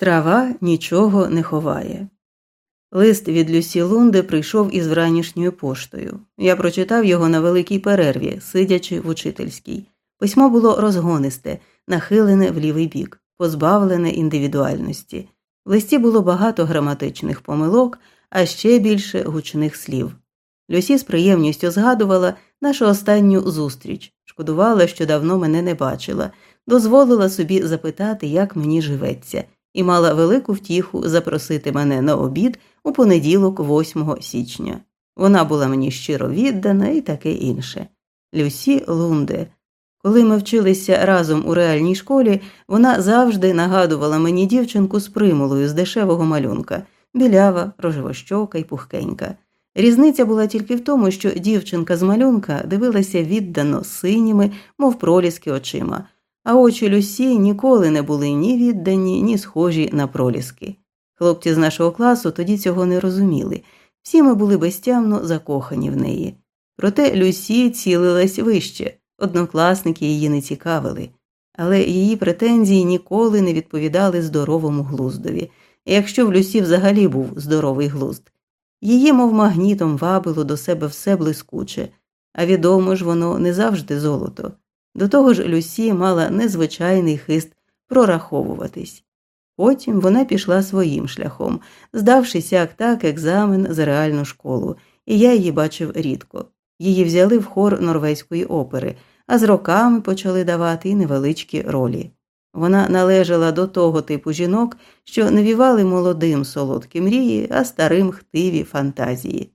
Трава нічого не ховає. Лист від Люсі Лунде прийшов із вранішньою поштою. Я прочитав його на великій перерві, сидячи в учительській. Письмо було розгонисте, нахилене в лівий бік, позбавлене індивідуальності. В листі було багато граматичних помилок, а ще більше гучних слів. Люсі з приємністю згадувала нашу останню зустріч, шкодувала, що давно мене не бачила, дозволила собі запитати, як мені живеться, і мала велику втіху запросити мене на обід у понеділок, 8 січня. Вона була мені щиро віддана і таке інше. Люсі Лунде. Коли ми вчилися разом у реальній школі, вона завжди нагадувала мені дівчинку з примулою з дешевого малюнка білява, рожевощока й пухкенька. Різниця була тільки в тому, що дівчинка з малюнка дивилася віддано синіми, мов проліски очима, а очі Люсі ніколи не були ні віддані, ні схожі на проліски. Хлопці з нашого класу тоді цього не розуміли, всі ми були безтямно закохані в неї. Проте Люсі цілилась вище, однокласники її не цікавили, але її претензії ніколи не відповідали здоровому глуздові, якщо в Люсі взагалі був здоровий глузд. Її, мов магнітом, вабило до себе все блискуче, а відомо ж воно не завжди золото. До того ж, Люсі мала незвичайний хист прораховуватись. Потім вона пішла своїм шляхом, здавши сяк так екзамен за реальну школу, і я її бачив рідко. Її взяли в хор норвезької опери, а з роками почали давати і невеличкі ролі. Вона належала до того типу жінок, що навівали молодим солодкі мрії, а старим хтиві фантазії.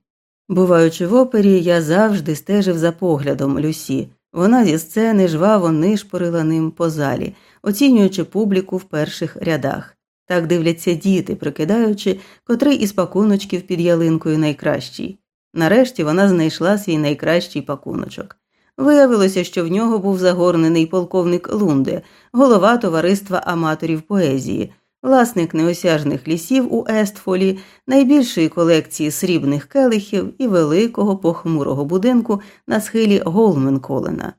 Буваючи в опері, я завжди стежив за поглядом Люсі. Вона зі сцени жваво нишпорила ним по залі, оцінюючи публіку в перших рядах. Так дивляться діти, прикидаючи, котрий із пакуночків під ялинкою найкращий. Нарешті вона знайшла свій найкращий пакуночок. Виявилося, що в нього був загорнений полковник Лунде, голова товариства аматорів поезії, власник неосяжних лісів у Естфолі, найбільшої колекції срібних келихів і великого похмурого будинку на схилі Голменколена.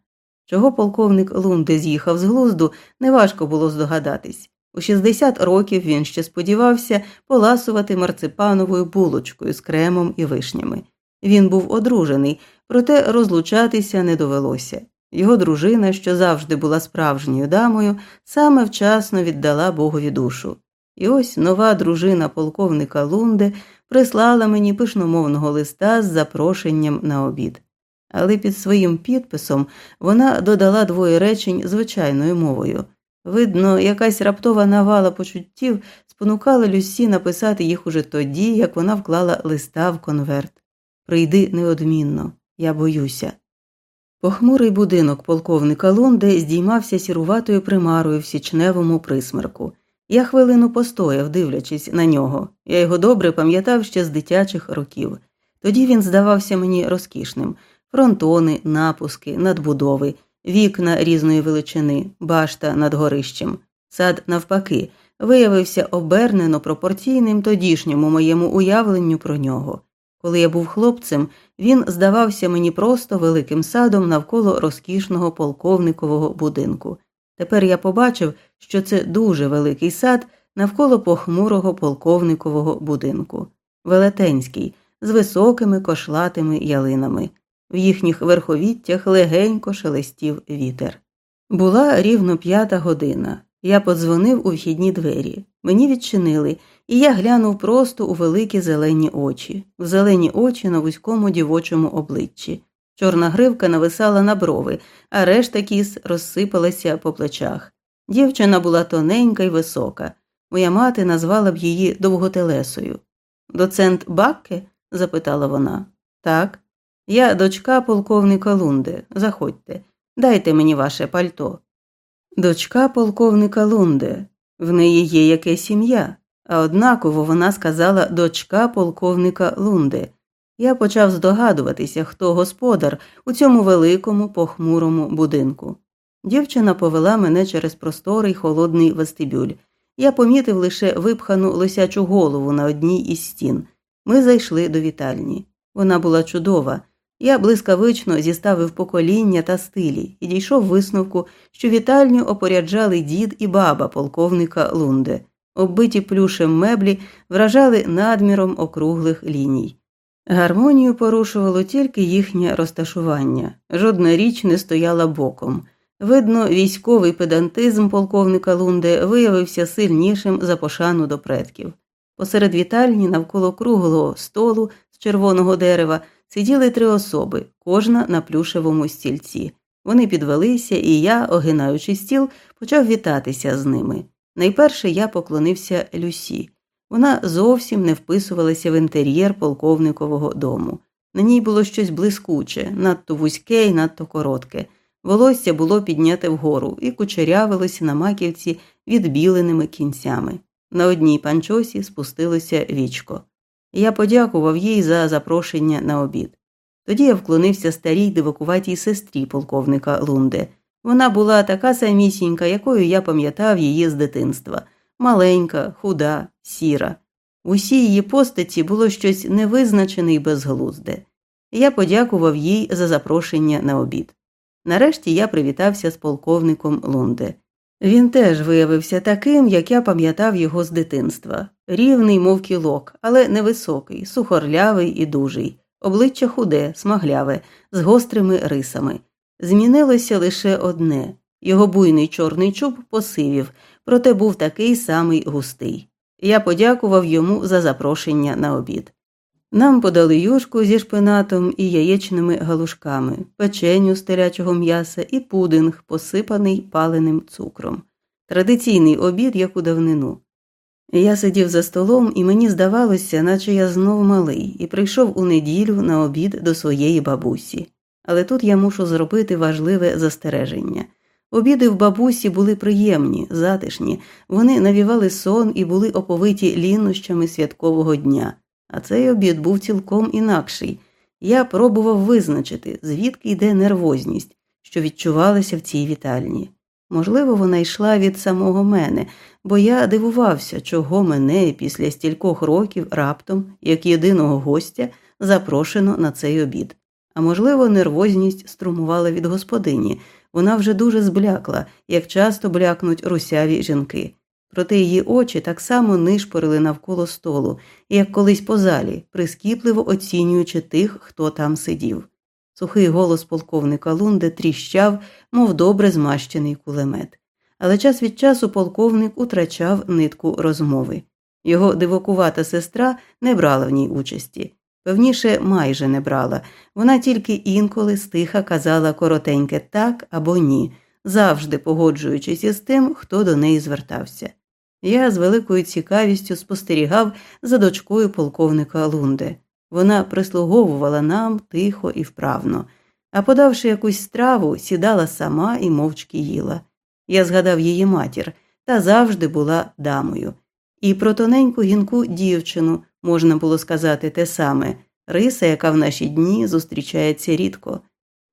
Чого полковник Лунде з'їхав з глузду, неважко було здогадатись. У 60 років він ще сподівався поласувати марципановою булочкою з кремом і вишнями. Він був одружений, проте розлучатися не довелося. Його дружина, що завжди була справжньою дамою, саме вчасно віддала Богові душу. І ось нова дружина полковника Лунде прислала мені пишномовного листа з запрошенням на обід. Але під своїм підписом вона додала двоє речень звичайною мовою. Видно, якась раптова навала почуттів спонукала Люсі написати їх уже тоді, як вона вклала листа в конверт. Прийди неодмінно, я боюся. Похмурий будинок полковника Лунде здіймався сіруватою примарою в січневому присмерку. Я хвилину постояв, дивлячись на нього. Я його добре пам'ятав ще з дитячих років. Тоді він здавався мені розкішним фронтони, напуски, надбудови, вікна різної величини, башта над горищем. Сад, навпаки, виявився обернено пропорційним тодішньому моєму уявленню про нього. Коли я був хлопцем, він здавався мені просто великим садом навколо розкішного полковникового будинку. Тепер я побачив, що це дуже великий сад навколо похмурого полковникового будинку, велетенський, з високими кошлатими ялинами. В їхніх верховіттях легенько шелестів вітер. Була рівно п'ята година. Я подзвонив у вхідні двері. Мені відчинили, і я глянув просто у великі зелені очі, в зелені очі на вузькому дівочому обличчі. Чорна гривка нависала на брови, а решта кіс розсипалася по плечах. Дівчина була тоненька й висока. Моя мати назвала б її довготелесою. Доцент Бакке? запитала вона. Так. Я дочка полковника Лунде. Заходьте, дайте мені ваше пальто. Дочка полковника Лунде. В неї є якесь ім'я а однаково вона сказала дочка полковника Лунде. Я почав здогадуватися, хто господар у цьому великому похмурому будинку. Дівчина повела мене через просторий холодний вестибюль. Я помітив лише випхану лисячу голову на одній із стін. Ми зайшли до вітальні. Вона була чудова. Я блискавично зіставив покоління та стилі і дійшов висновку, що вітальню опоряджали дід і баба полковника Лунде. Оббиті плюшем меблі вражали надміром округлих ліній. Гармонію порушувало тільки їхнє розташування, жодна річ не стояла боком. Видно, військовий педантизм полковника Лунде виявився сильнішим за пошану до предків. Посеред вітальні, навколо круглого столу з червоного дерева, сиділи три особи, кожна на плюшевому стільці. Вони підвелися, і я, огинаючи стіл, почав вітатися з ними. Найперше я поклонився Люсі. Вона зовсім не вписувалася в інтер'єр полковникового дому. На ній було щось блискуче, надто вузьке і надто коротке. Волосся було підняте вгору і кучерявилося на маківці відбіленими кінцями. На одній панчосі спустилося вічко. Я подякував їй за запрошення на обід. Тоді я вклонився старій дивакуватій сестрі полковника Лунде. Вона була така самісінька, якою я пам'ятав її з дитинства маленька, худа, сіра. В усій її постаті було щось невизначене і безглузде. Я подякував їй за запрошення на обід. Нарешті я привітався з полковником Лунде. Він теж виявився таким, як я пам'ятав його з дитинства рівний, мов кілок, але невисокий, сухорлявий і дужий, обличчя худе, смагляве, з гострими рисами. Змінилося лише одне його буйний чорний чуб посивів, проте був такий самий густий. Я подякував йому за запрошення на обід. Нам подали юшку зі шпинатом і яєчними галушками, печеню з телячого м'яса і пудинг, посипаний паленим цукром. Традиційний обід, як у давнину. Я сидів за столом, і мені здавалося, наче я знов малий, і прийшов у неділю на обід до своєї бабусі. Але тут я мушу зробити важливе застереження. Обіди в бабусі були приємні, затишні, вони навівали сон і були оповиті лінощами святкового дня. А цей обід був цілком інакший. Я пробував визначити, звідки йде нервозність, що відчувалася в цій вітальні. Можливо, вона йшла від самого мене, бо я дивувався, чого мене після стількох років раптом, як єдиного гостя, запрошено на цей обід. А можливо, нервозність струмувала від господині, вона вже дуже зблякла, як часто блякнуть русяві жінки. Проте її очі так само нишпорили навколо столу, як колись по залі, прискіпливо оцінюючи тих, хто там сидів. Сухий голос полковника Лунде тріщав, мов добре змащений кулемет. Але час від часу полковник утрачав нитку розмови. Його дивокувата сестра не брала в ній участі. Певніше, майже не брала. Вона тільки інколи стиха казала коротеньке так або ні, завжди погоджуючись із тим, хто до неї звертався. Я з великою цікавістю спостерігав за дочкою полковника Лунде. Вона прислуговувала нам тихо і вправно, а подавши якусь страву, сідала сама і мовчки їла. Я згадав її матір та завжди була дамою. І про тоненьку гінку дівчину можна було сказати те саме риса, яка в наші дні зустрічається рідко.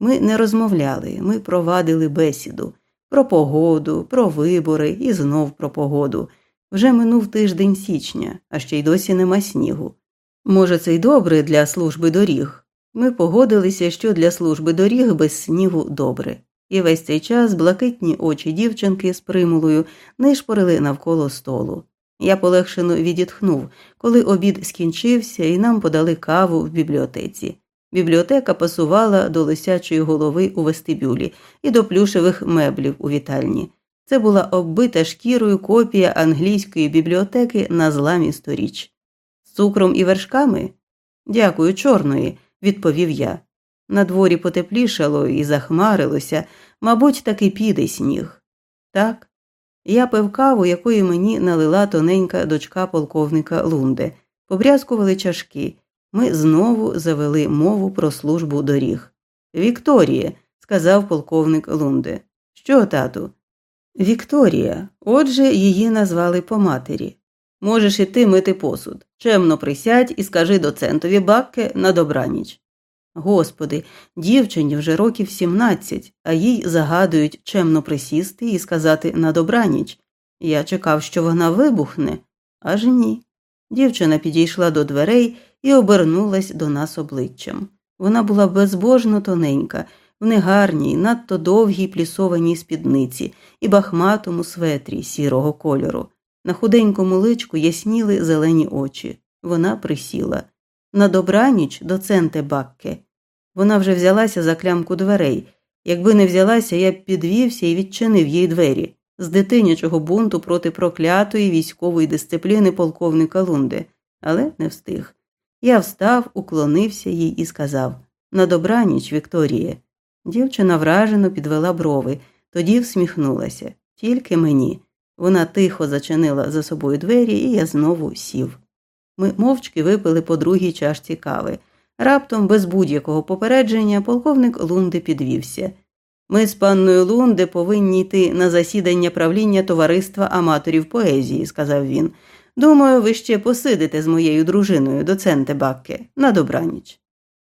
Ми не розмовляли, ми провадили бесіду про погоду, про вибори і знов про погоду. Вже минув тиждень січня, а ще й досі нема снігу. Може, це й добре для служби доріг. Ми погодилися, що для служби доріг без снігу добре, і весь цей час блакитні очі дівчинки з примулою нишпорили навколо столу. Я полегшено відітхнув, коли обід скінчився і нам подали каву в бібліотеці. Бібліотека пасувала до лисячої голови у вестибюлі і до плюшевих меблів у вітальні. Це була оббита шкірою копія англійської бібліотеки на зламі сторіч. З цукром і вершками? Дякую, чорної, відповів я. На дворі потеплішало і захмарилося, мабуть, таки піде сніг. Так, я пив каву, якої мені налила тоненька дочка полковника Лунде, побрязкували чашки. Ми знову завели мову про службу доріг. Вікторія, сказав полковник Лунде. Що, тату? Вікторія. Отже, її назвали по матері. Можеш іти мити посуд. Чемно присядь і скажи доцентові бакке на добраніч. Господи, дівчині вже років сімнадцять, а їй загадують чемно присісти і сказати на добраніч. Я чекав, що вона вибухне, аж ні. Дівчина підійшла до дверей і обернулась до нас обличчям. Вона була безбожно тоненька, в негарній, надто довгій плісованій спідниці і бахматому светрі сірого кольору. На худенькому личку ясніли зелені очі. Вона присіла. На добраніч, доценте Бакке. Вона вже взялася за клямку дверей. Якби не взялася, я б підвівся і відчинив їй двері з дитинячого бунту проти проклятої військової дисципліни полковника Лунди, але не встиг. Я встав, уклонився їй і сказав На добраніч, Вікторіє. Дівчина вражено підвела брови, тоді всміхнулася. Тільки мені. Вона тихо зачинила за собою двері, і я знову сів. Ми мовчки випили по другій чашці кави. Раптом, без будь-якого попередження, полковник Лунди підвівся. Ми з панною Лунде повинні йти на засідання правління товариства аматорів поезії, сказав він. Думаю, ви ще посидите з моєю дружиною, доценте Бакке, на добраніч.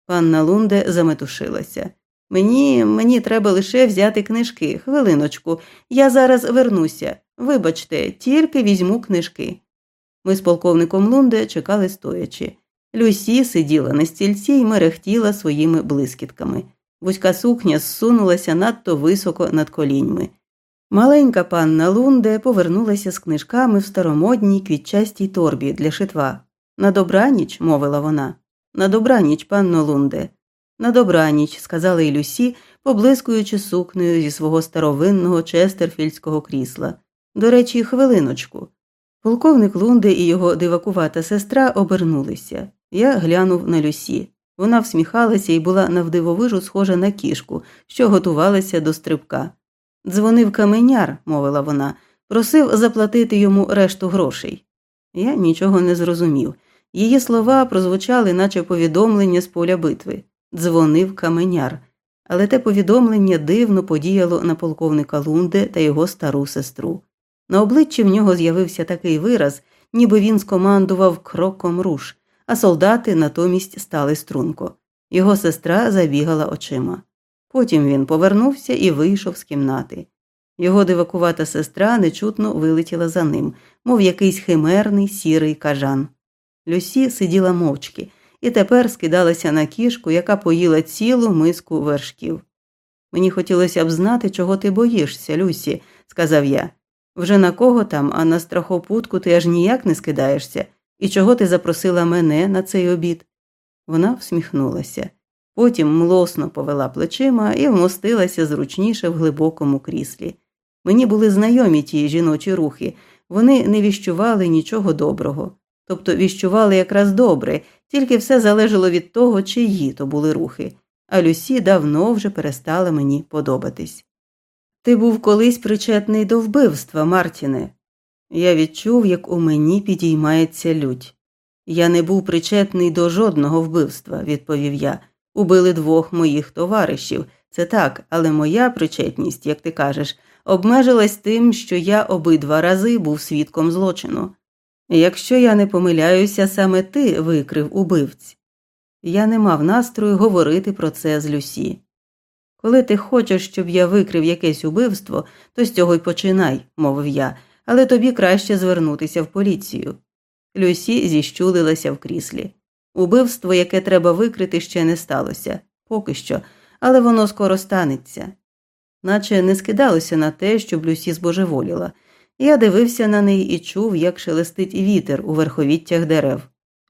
Панна Лунде заметушилася. Мені мені треба лише взяти книжки. Хвилиночку, я зараз вернуся. Вибачте, тільки візьму книжки. Ми з полковником Лунде чекали стоячи. Люсі сиділа на стільці і мерехтіла своїми блискітками. Вузька сукня зсунулася надто високо над коліньми. Маленька панна Лунде повернулася з книжками в старомодній квітчастій торбі для шитва. На добраніч, мовила вона. На добраніч, панно Лунде. На добраніч, сказала й Люсі, поблискуючи сукнею зі свого старовинного честерфільдського крісла. До речі, хвилиночку. Полковник Лунде і його дивакувата сестра обернулися. Я глянув на Люсі. Вона всміхалася і була навдивовижу схожа на кішку, що готувалася до стрибка. Дзвонив каменяр, мовила вона, просив заплатити йому решту грошей. Я нічого не зрозумів. Її слова прозвучали, наче повідомлення з поля битви. Дзвонив каменяр. Але те повідомлення дивно подіяло на полковника Лунде та його стару сестру. На обличчі в нього з'явився такий вираз, ніби він скомандував кроком руш, а солдати натомість стали струнко. Його сестра забігала очима. Потім він повернувся і вийшов з кімнати. Його дивакувата сестра нечутно вилетіла за ним, мов якийсь химерний сірий кажан. Люсі сиділа мовчки і тепер скидалася на кішку, яка поїла цілу миску вершків. Мені хотілося б знати, чого ти боїшся, Люсі, сказав я. Вже на кого там, а на страхопутку ти аж ніяк не скидаєшся. І чого ти запросила мене на цей обід? Вона всміхнулася. Потім млосно повела плечима і вмостилася зручніше в глибокому кріслі. Мені були знайомі ті жіночі рухи, вони не віщували нічого доброго. Тобто віщували якраз добре, тільки все залежало від того, чиї то були рухи, а Люсі давно вже перестала мені подобатись. Ти був колись причетний до вбивства, Мартіне. Я відчув, як у мені підіймається лють. Я не був причетний до жодного вбивства, відповів я. Убили двох моїх товаришів. Це так, але моя причетність, як ти кажеш, обмежилась тим, що я обидва рази був свідком злочину. Якщо я не помиляюся, саме ти викрив убивць. Я не мав настрою говорити про це з Люсі. Коли ти хочеш, щоб я викрив якесь убивство, то з цього й починай, мовив я, але тобі краще звернутися в поліцію. Люсі зіщулилася в кріслі. Убивство, яке треба викрити, ще не сталося, поки що, але воно скоро станеться. Наче не скидалося на те, щоб Люсі збожеволіла. Я дивився на неї і чув, як шелестить вітер у верховіттях дерев.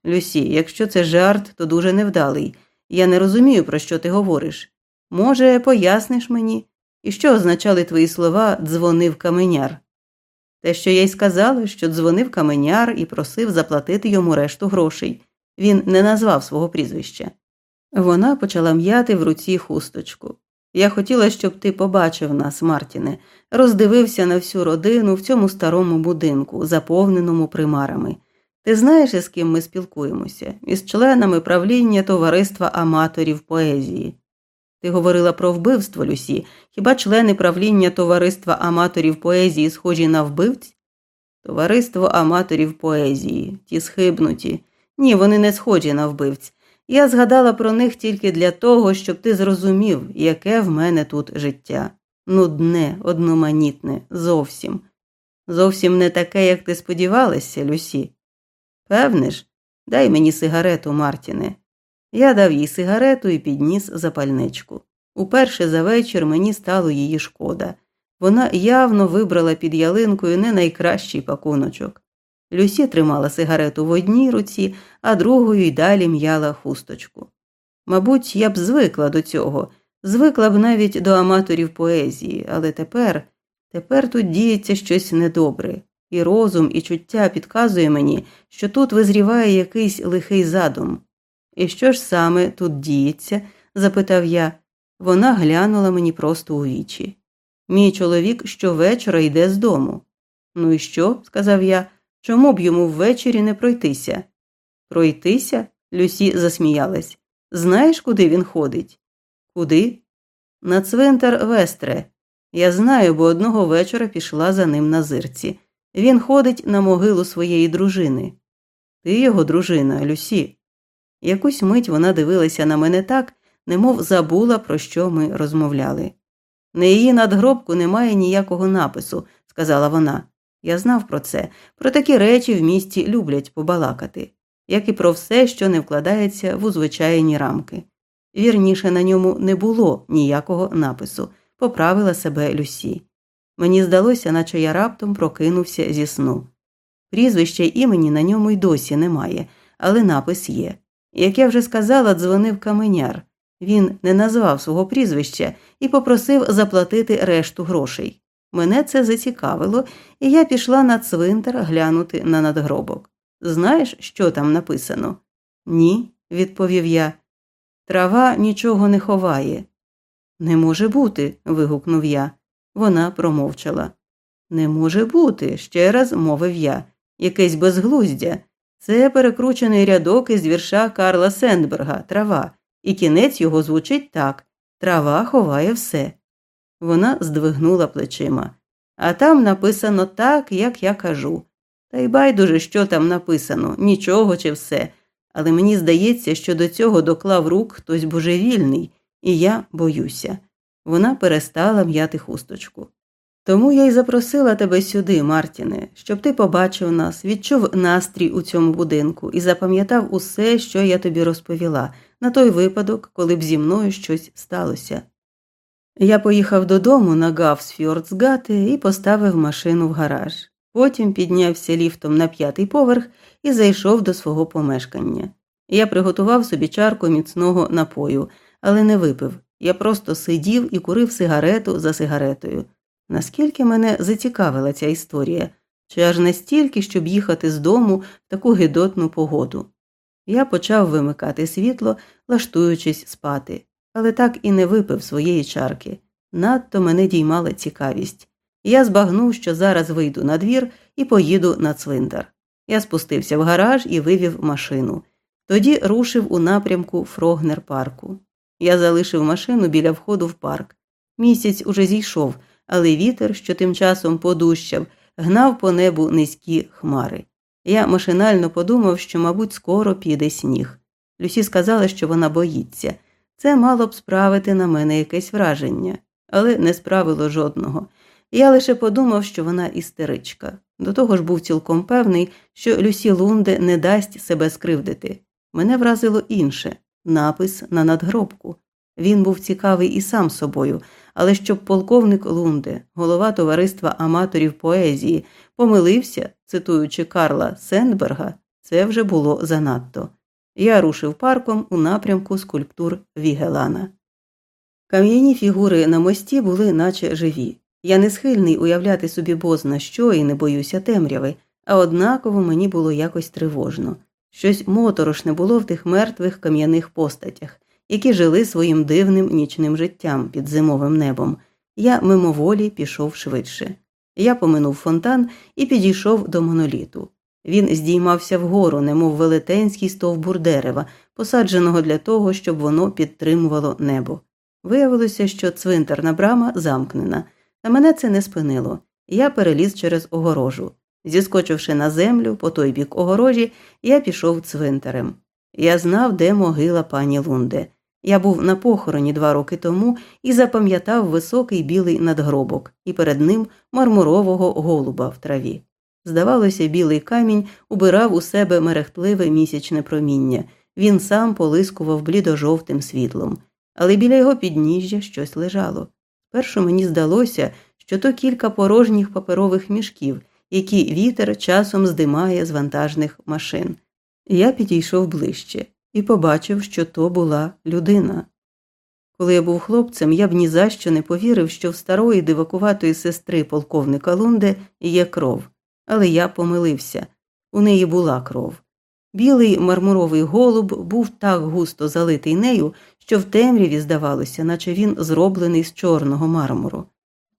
Люсі, якщо це жарт, то дуже невдалий. Я не розумію, про що ти говориш. Може, поясниш мені, і що означали твої слова дзвонив каменяр? Те, що я й сказала, що дзвонив каменяр і просив заплатити йому решту грошей. Він не назвав свого прізвища. Вона почала м'яти в руці хусточку. Я хотіла, щоб ти побачив нас, Мартіне, роздивився на всю родину в цьому старому будинку, заповненому примарами. Ти знаєш, із ким ми спілкуємося? Із членами правління товариства аматорів поезії. Ти говорила про вбивство, Люсі. Хіба члени правління товариства аматорів поезії схожі на вбивць? Товариство аматорів поезії, ті схибнуті. Ні, вони не схожі на вбивць. Я згадала про них тільки для того, щоб ти зрозумів, яке в мене тут життя. Нудне, одноманітне, зовсім. Зовсім не таке, як ти сподівалася, Люсі. Певне ж, дай мені сигарету, Мартіне. Я дав їй сигарету і підніс запальничку. Уперше за вечір мені стало її шкода. Вона явно вибрала під ялинкою не найкращий пакуночок. Люсі тримала сигарету в одній руці, а другою й далі м'яла хусточку. Мабуть, я б звикла до цього, звикла б навіть до аматорів поезії, але тепер, тепер тут діється щось недобре, і розум, і чуття підказує мені, що тут визріває якийсь лихий задум. І що ж саме тут діється? запитав я. Вона глянула мені просто у вічі. Мій чоловік щовечора йде з дому. Ну і що? сказав я. Чому б йому ввечері не пройтися? Пройтися? Люсі засміялась. Знаєш, куди він ходить? Куди? На цвинтар Вестре. Я знаю, бо одного вечора пішла за ним на зирці. Він ходить на могилу своєї дружини. Ти його дружина, Люсі. Якусь мить вона дивилася на мене так, немов забула, про що ми розмовляли. На її надгробку немає ніякого напису, сказала вона. Я знав про це, про такі речі в місті люблять побалакати, як і про все, що не вкладається в узвичайні рамки. Вірніше на ньому не було ніякого напису, поправила себе Люсі. Мені здалося, наче я раптом прокинувся зі сну. Прізвища імені на ньому й досі немає, але напис є. Як я вже сказала, дзвонив каменяр. Він не назвав свого прізвища і попросив заплатити решту грошей. Мене це зацікавило, і я пішла на цвинтар глянути на надгробок. Знаєш, що там написано? Ні, відповів я. Трава нічого не ховає. Не може бути. вигукнув я. Вона промовчала. Не може бути, ще раз мовив я. Якесь безглуздя. Це перекручений рядок із вірша Карла Сендберга Трава, і кінець його звучить так Трава ховає все. Вона здвигнула плечима. А там написано так, як я кажу. Та й байдуже, що там написано, нічого чи все. Але мені здається, що до цього доклав рук хтось божевільний, і я боюся. Вона перестала м'яти хусточку. Тому я й запросила тебе сюди, Мартіне, щоб ти побачив нас, відчув настрій у цьому будинку і запам'ятав усе, що я тобі розповіла, на той випадок, коли б зі мною щось сталося. Я поїхав додому на Гавсфьордсгати і поставив машину в гараж. Потім піднявся ліфтом на п'ятий поверх і зайшов до свого помешкання. Я приготував собі чарку міцного напою, але не випив. Я просто сидів і курив сигарету за сигаретою. Наскільки мене зацікавила ця історія, чи аж настільки, щоб їхати з дому в таку гидотну погоду. Я почав вимикати світло, лаштуючись спати але так і не випив своєї чарки. Надто мене діймала цікавість. Я збагнув, що зараз вийду на двір і поїду на цвинтар. Я спустився в гараж і вивів машину. Тоді рушив у напрямку Фрогнер парку. Я залишив машину біля входу в парк. Місяць уже зійшов, але вітер, що тим часом подущав, гнав по небу низькі хмари. Я машинально подумав, що, мабуть, скоро піде сніг. Люсі сказала, що вона боїться. Це мало б справити на мене якесь враження, але не справило жодного. Я лише подумав, що вона істеричка. До того ж був цілком певний, що Люсі Лунде не дасть себе скривдити. Мене вразило інше напис на надгробку. Він був цікавий і сам собою, але щоб полковник Лунде, голова товариства аматорів поезії, помилився, цитуючи Карла Сендберга, це вже було занадто. Я рушив парком у напрямку скульптур Вігелана. Кам'яні фігури на мості були наче живі. Я не схильний уявляти собі бозна що і не боюся темряви, а однаково мені було якось тривожно. Щось моторошне було в тих мертвих кам'яних постатях, які жили своїм дивним нічним життям під зимовим небом. Я мимоволі пішов швидше. Я поминув фонтан і підійшов до моноліту. Він здіймався вгору, немов велетенський стовбур дерева, посадженого для того, щоб воно підтримувало небо. Виявилося, що цвинтарна брама замкнена, та мене це не спинило, я переліз через огорожу. Зіскочивши на землю по той бік огорожі, я пішов цвинтарем. Я знав, де могила пані Лунде. Я був на похороні два роки тому і запам'ятав високий білий надгробок, і перед ним мармурового голуба в траві. Здавалося, білий камінь убирав у себе мерехтливе місячне проміння, він сам полискував блідо-жовтим світлом, але біля його підніжжя щось лежало. Першу мені здалося, що то кілька порожніх паперових мішків, які вітер часом здимає з вантажних машин. Я підійшов ближче і побачив, що то була людина. Коли я був хлопцем, я б ні за що не повірив, що в старої дивакуватої сестри полковника Лунде є кров, але я помилився у неї була кров. Білий мармуровий голуб був так густо залитий нею, що в темряві здавалося, наче він зроблений з чорного мармуру.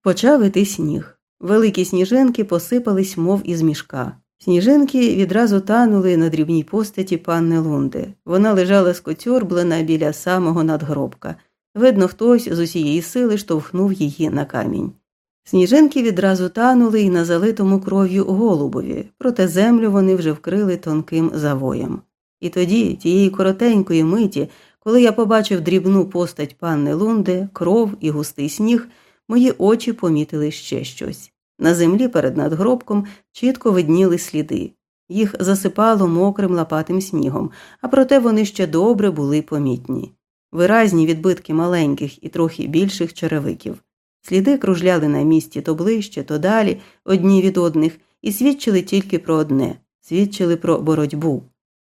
Почав іти сніг. Великі сніжинки посипались, мов із мішка. Сніжинки відразу танули на дрібній постаті панни Лунди. Вона лежала скотьорблена біля самого надгробка. Видно, хтось з усієї сили штовхнув її на камінь. Сніжинки відразу танули й на залитому кров'ю голубові, проте землю вони вже вкрили тонким завоєм. І тоді, тієї коротенької миті, коли я побачив дрібну постать панни Лунди, кров і густий сніг, мої очі помітили ще щось. На землі перед надгробком чітко видніли сліди. Їх засипало мокрим лопатим снігом, а проте вони ще добре були помітні. Виразні відбитки маленьких і трохи більших черевиків. Сліди кружляли на місці то ближче, то далі, одні від одних, і свідчили тільки про одне свідчили про боротьбу.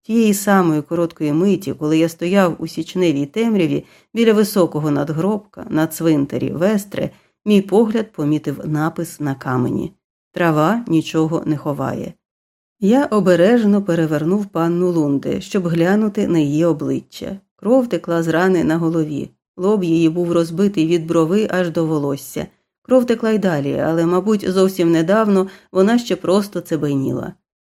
Тієї самої короткої миті, коли я стояв у січневій темряві біля високого надгробка на цвинтарі Вестре, мій погляд помітив напис на камені Трава нічого не ховає. Я обережно перевернув панну Лунде, щоб глянути на її обличчя. Кров текла з рани на голові. Лоб її був розбитий від брови аж до волосся. Кров текла й далі, але, мабуть, зовсім недавно вона ще просто цебеніла.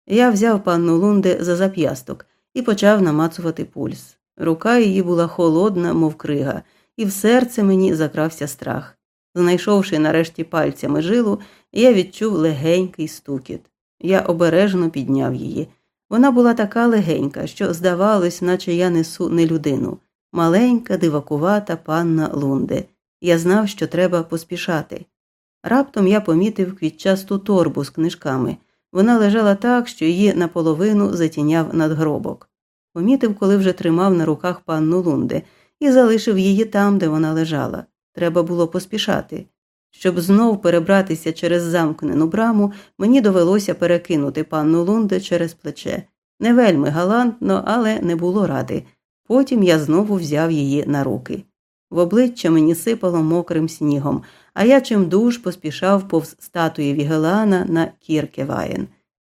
Я взяв панну Лунде за зап'ясток і почав намацувати пульс. Рука її була холодна, мов крига, і в серце мені закрався страх. Знайшовши нарешті пальцями жилу, я відчув легенький стукіт. Я обережно підняв її. Вона була така легенька, що, здавалось, наче я несу не людину маленька, дивакувата панна Лунде. Я знав, що треба поспішати. Раптом я помітив квітчасту торбу з книжками. Вона лежала так, що її наполовину затіняв надгробок. Помітив, коли вже тримав на руках панну Лунде, і залишив її там, де вона лежала. Треба було поспішати. Щоб знов перебратися через замкнену браму, мені довелося перекинути панну Лунде через плече. Не вельми галантно, але не було ради. Потім я знову взяв її на руки. В обличчя мені сипало мокрим снігом, а я чимдуж поспішав повз статуї Вігелана на Кіркеваєн.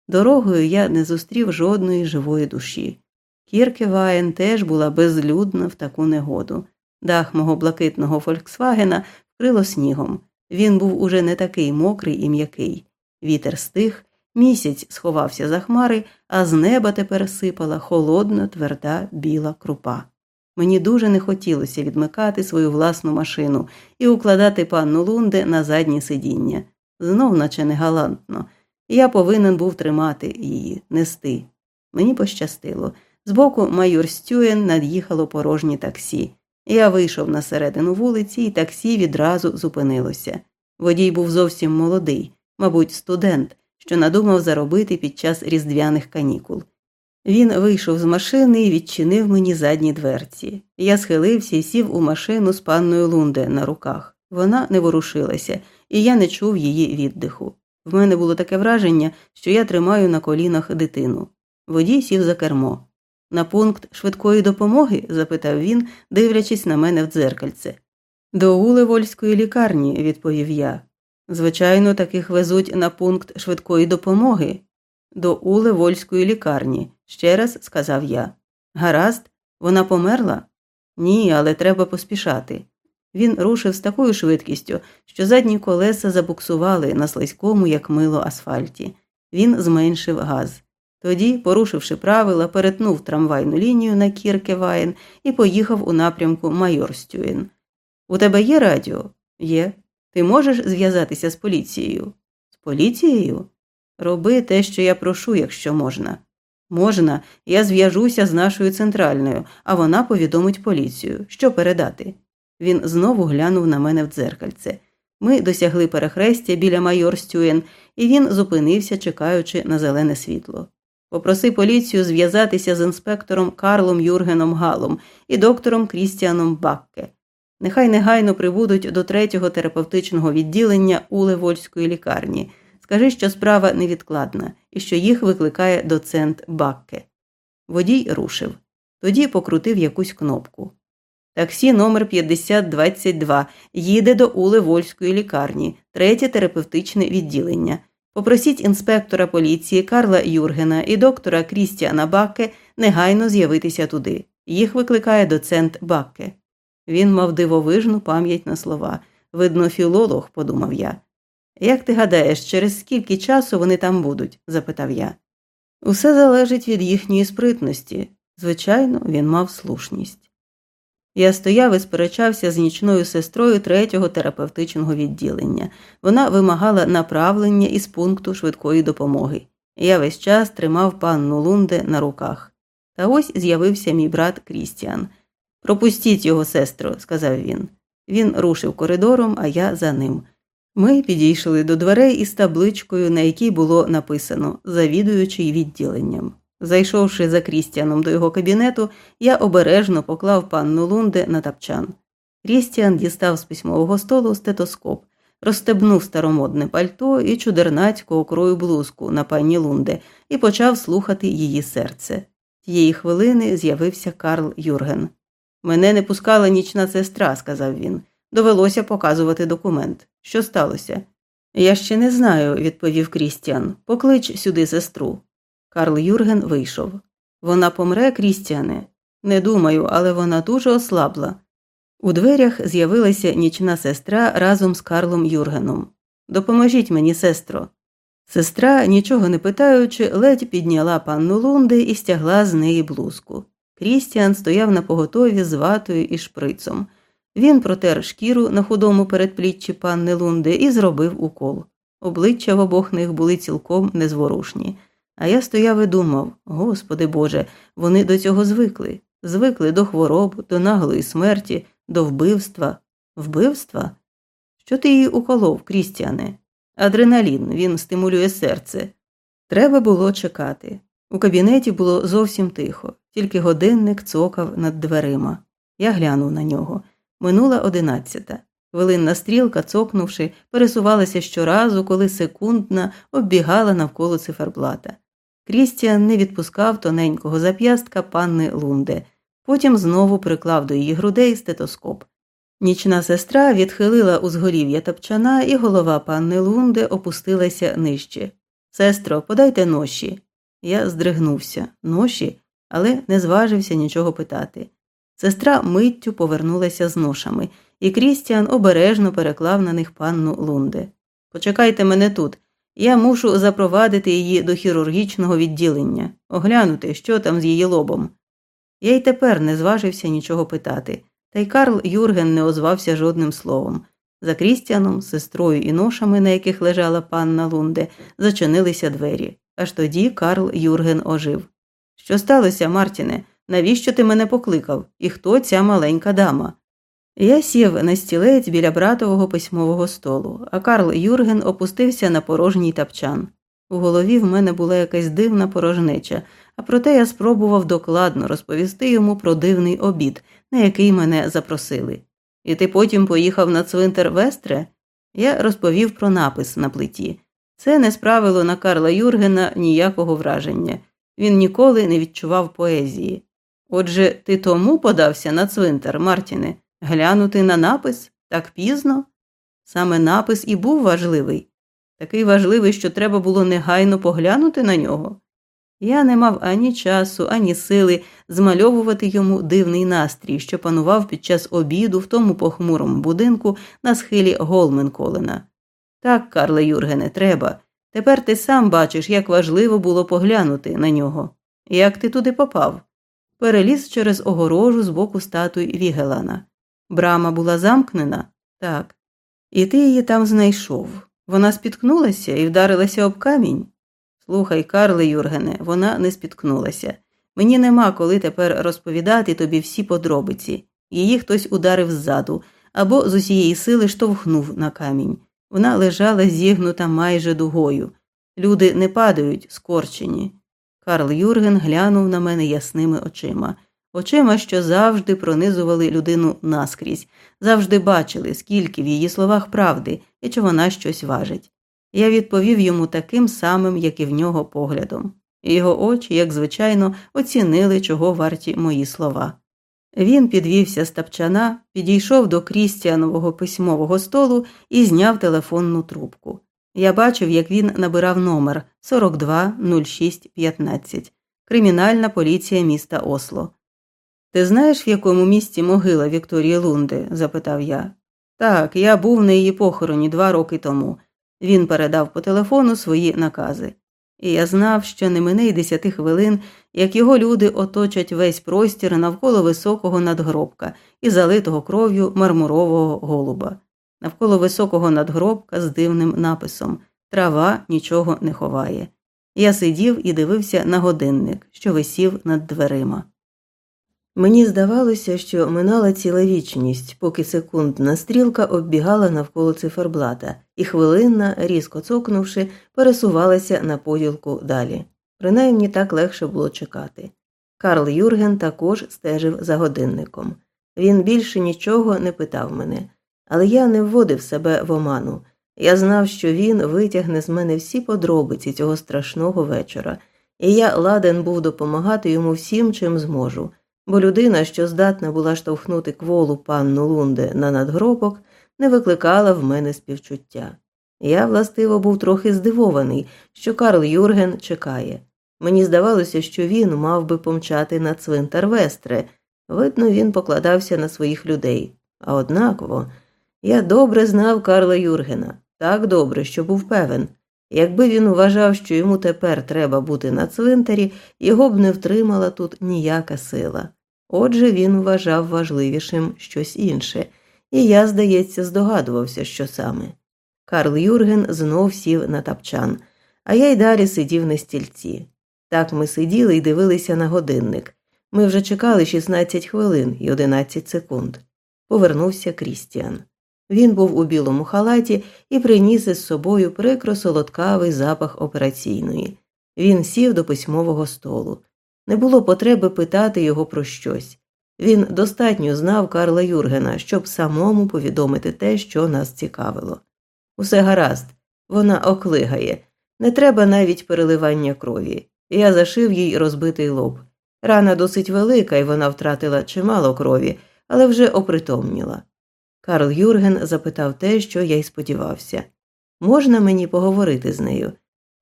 Дорогою я не зустрів жодної живої душі. Кіркеваєн теж була безлюдна в таку негоду. Дах мого блакитного Фольксвагена вкрило снігом. Він був уже не такий мокрий і м'який. Вітер стих, Місяць сховався за хмари, а з неба тепер сипала холодна, тверда біла крупа. Мені дуже не хотілося відмикати свою власну машину і укладати панну Лунде на заднє сидіння. Знов, наче не галантно. Я повинен був тримати її, нести. Мені пощастило. Збоку майор Стюен над'їхало порожнє таксі. Я вийшов на середину вулиці, і таксі відразу зупинилося. Водій був зовсім молодий, мабуть, студент що надумав заробити під час різдвяних канікул. Він вийшов з машини і відчинив мені задні дверці. Я схилився і сів у машину з панною Лунде на руках. Вона не ворушилася, і я не чув її віддиху. В мене було таке враження, що я тримаю на колінах дитину. Водій сів за кермо. На пункт швидкої допомоги? запитав він, дивлячись на мене в дзеркальце. До Улевольської лікарні, відповів я. Звичайно, таких везуть на пункт швидкої допомоги до Улевольської лікарні, ще раз сказав я. Гаразд, вона померла? Ні, але треба поспішати. Він рушив з такою швидкістю, що задні колеса забуксували на слизькому, як мило асфальті. Він зменшив газ. Тоді, порушивши правила, перетнув трамвайну лінію на Кіркевайн і поїхав у напрямку Майорстюін. У тебе є радіо? Є. Ти можеш зв'язатися з поліцією? З поліцією? Роби те, що я прошу, якщо можна. Можна, я зв'яжуся з нашою центральною, а вона повідомить поліцію. Що передати? Він знову глянув на мене в дзеркальце. Ми досягли перехрестя біля майор Стюен, і він зупинився, чекаючи на зелене світло. Попроси поліцію зв'язатися з інспектором Карлом Юргеном Галом і доктором Крістіаном Бакке. Нехай негайно прибудуть до третього терапевтичного відділення Улевольської лікарні. Скажи, що справа невідкладна і що їх викликає доцент Бакке. Водій рушив. Тоді покрутив якусь кнопку. Таксі номер 5022 їде до Улевольської лікарні, третє терапевтичне відділення. Попросіть інспектора поліції Карла Юргена і доктора Крістіана Бакке негайно з'явитися туди. Їх викликає доцент Бакке. Він мав дивовижну пам'ять на слова. Видно, філолог, подумав я. Як ти гадаєш, через скільки часу вони там будуть? запитав я. Усе залежить від їхньої спритності. Звичайно, він мав слушність. Я стояв і сперечався з нічною сестрою третього терапевтичного відділення. Вона вимагала направлення із пункту швидкої допомоги. Я весь час тримав панну Лунде на руках. Та ось з'явився мій брат Крістіан. Пропустіть його, сестро, сказав він. Він рушив коридором, а я за ним. Ми підійшли до дверей із табличкою, на якій було написано завідуючий відділенням. Зайшовши за Крістіаном до його кабінету, я обережно поклав панну Лунде на тапчан. Крістіан дістав з письмового столу стетоскоп, розстебнув старомодне пальто і чудернацьку окрою блузку на пані Лунде і почав слухати її серце. Тієї хвилини з'явився Карл Юрген. Мене не пускала нічна сестра, сказав він. Довелося показувати документ. Що сталося? Я ще не знаю, відповів Крістіан. Поклич сюди сестру. Карл Юрген вийшов. Вона помре, Крістіане? Не думаю, але вона дуже ослабла. У дверях з'явилася нічна сестра разом з Карлом Юргеном. Допоможіть мені, сестро. Сестра, нічого не питаючи, ледь підняла панну Лунди і стягла з неї блузку. Крістіан стояв на поготові з ватою і шприцом. Він протер шкіру на худому передпліччі панни Лунди і зробив укол. Обличчя в обох них були цілком незворушні. А я стояв і думав Господи Боже, вони до цього звикли, звикли до хвороб, до наглої смерті, до вбивства. Вбивства? Що ти її уколов, Крістіане? Адреналін, він стимулює серце. Треба було чекати. У кабінеті було зовсім тихо, тільки годинник цокав над дверима. Я глянув на нього. Минула одинадцята. Хвилинна стрілка, цокнувши, пересувалася щоразу, коли секундна оббігала навколо циферблата. Крістіан не відпускав тоненького зап'ястка панни Лунде, потім знову приклав до її грудей стетоскоп. Нічна сестра відхилила узгорів'я тапчана, і голова панни Лунде опустилася нижче. Сестро, подайте ноші. Я здригнувся, ноші, але не зважився нічого питати. Сестра миттю повернулася з ношами, і Крістіан обережно переклав на них панну Лунде. Почекайте мене тут. Я мушу запровадити її до хірургічного відділення, оглянути, що там з її лобом. Я й тепер не зважився нічого питати, та й Карл Юрген не озвався жодним словом. За Крістіаном, сестрою і ношами, на яких лежала панна Лунде, зачинилися двері. Аж тоді Карл Юрген ожив. Що сталося, Мартіне? Навіщо ти мене покликав? І хто ця маленька дама? Я сів на стілець біля братового письмового столу, а Карл Юрген опустився на порожній тапчан. У голові в мене була якась дивна порожнеча, а проте я спробував докладно розповісти йому про дивний обід, на який мене запросили. І ти потім поїхав на цвинтар Вестре? Я розповів про напис на плиті. Це не справило на Карла Юргена ніякого враження. Він ніколи не відчував поезії. Отже, ти тому подався на цвинтар, Мартіне, глянути на напис так пізно? Саме напис і був важливий, такий важливий, що треба було негайно поглянути на нього. Я не мав ані часу, ані сили змальовувати йому дивний настрій, що панував під час обіду в тому похмурому будинку на схилі Голменколена. Так, Карле Юргене, треба. Тепер ти сам бачиш, як важливо було поглянути на нього. Як ти туди попав? Переліз через огорожу з боку статуй Вігелана. Брама була замкнена? Так. І ти її там знайшов. Вона спіткнулася і вдарилася об камінь. Слухай, Карле Юргене, вона не спіткнулася. Мені нема коли тепер розповідати тобі всі подробиці. Її хтось ударив ззаду або з усієї сили штовхнув на камінь. Вона лежала зігнута майже дугою. Люди не падають, скорчені. Карл Юрген глянув на мене ясними очима. Очима, що завжди пронизували людину наскрізь, завжди бачили, скільки в її словах правди і чи вона щось важить. Я відповів йому таким самим, як і в нього поглядом. Його очі, як звичайно, оцінили, чого варті мої слова. Він підвівся з тапчана, підійшов до крістіанового письмового столу і зняв телефонну трубку. Я бачив, як він набирав номер 420615. Кримінальна поліція міста Осло. Ти знаєш, в якому місті могила Вікторії Лунди? запитав я. Так, я був на її похороні два роки тому. Він передав по телефону свої накази. І я знав, що не мине й десяти хвилин, як його люди оточать весь простір навколо високого надгробка і залитого кров'ю мармурового голуба, навколо високого надгробка з дивним написом Трава нічого не ховає. Я сидів і дивився на годинник, що висів над дверима. Мені здавалося, що минала ціла вічність, поки секундна стрілка оббігала навколо циферблата, і хвилинна, різко цокнувши, пересувалася на поділку далі. Принаймні так легше було чекати. Карл Юрген також стежив за годинником. Він більше нічого не питав мене, але я не вводив себе в оману. Я знав, що він витягне з мене всі подробиці цього страшного вечора, і я ладен був допомагати йому всім, чим зможу бо людина, що здатна була штовхнути кволу панну Лунде на надгробок, не викликала в мене співчуття. Я, властиво, був трохи здивований, що Карл Юрген чекає. Мені здавалося, що він мав би помчати на цвинтар Вестре. Видно, він покладався на своїх людей. А однаково, я добре знав Карла Юргена, так добре, що був певен. Якби він вважав, що йому тепер треба бути на цвинтарі, його б не втримала тут ніяка сила. Отже, він вважав важливішим щось інше, і я, здається, здогадувався, що саме. Карл Юрген знов сів на тапчан, а я й далі сидів на стільці. Так ми сиділи і дивилися на годинник. Ми вже чекали 16 хвилин і 11 секунд. Повернувся Крістіан. Він був у білому халаті і приніс із собою прикро солодкавий запах операційної. Він сів до письмового столу. Не було потреби питати його про щось. Він достатньо знав Карла Юргена, щоб самому повідомити те, що нас цікавило. Усе гаразд, вона оклигає, не треба навіть переливання крові. Я зашив їй розбитий лоб. Рана досить велика, і вона втратила чимало крові, але вже опритомніла. Карл Юрген запитав те, що я й сподівався можна мені поговорити з нею?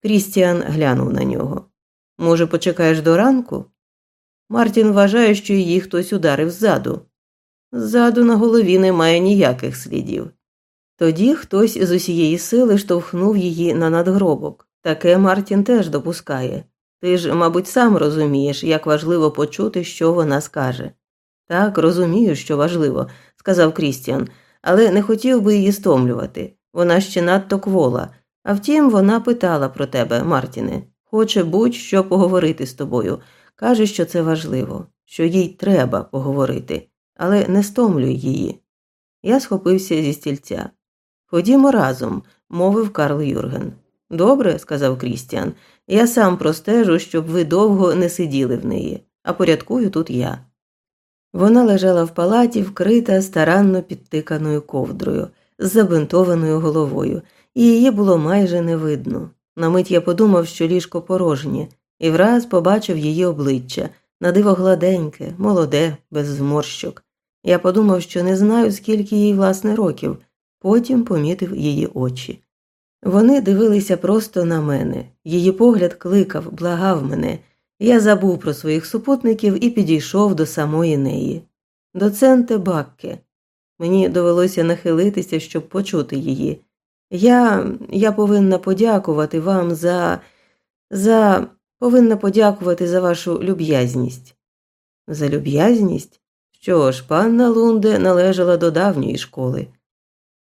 Крістіан глянув на нього. Може, почекаєш до ранку? Мартін вважає, що її хтось ударив ззаду. Ззаду на голові немає ніяких слідів. Тоді хтось з усієї сили штовхнув її на надгробок. Таке Мартін теж допускає. Ти ж, мабуть, сам розумієш, як важливо почути, що вона скаже. Так, розумію, що важливо, сказав Крістіан, але не хотів би її стомлювати. Вона ще надто квола. А втім, вона питала про тебе, Мартіне. Хоче будь-що поговорити з тобою. Каже, що це важливо, що їй треба поговорити, але не стомлюй її. Я схопився зі стільця. Ходімо разом, мовив Карл Юрген. Добре, сказав Крістіан, я сам простежу, щоб ви довго не сиділи в неї, а порядкую тут я. Вона лежала в палаті, вкрита старанно підтиканою ковдрою, з забинтованою головою, і її було майже не видно. На мить я подумав, що ліжко порожнє, і враз побачив її обличчя надиво гладеньке, молоде, без зморщок. Я подумав, що не знаю, скільки їй власне років, потім помітив її очі. Вони дивилися просто на мене, її погляд кликав, благав мене. Я забув про своїх супутників і підійшов до самої неї. Доценте Бакке. Мені довелося нахилитися, щоб почути її. Я я повинна подякувати вам за. за. повинна подякувати за вашу люб'язність. За люб'язність? Що ж, панна Лунде належала до давньої школи.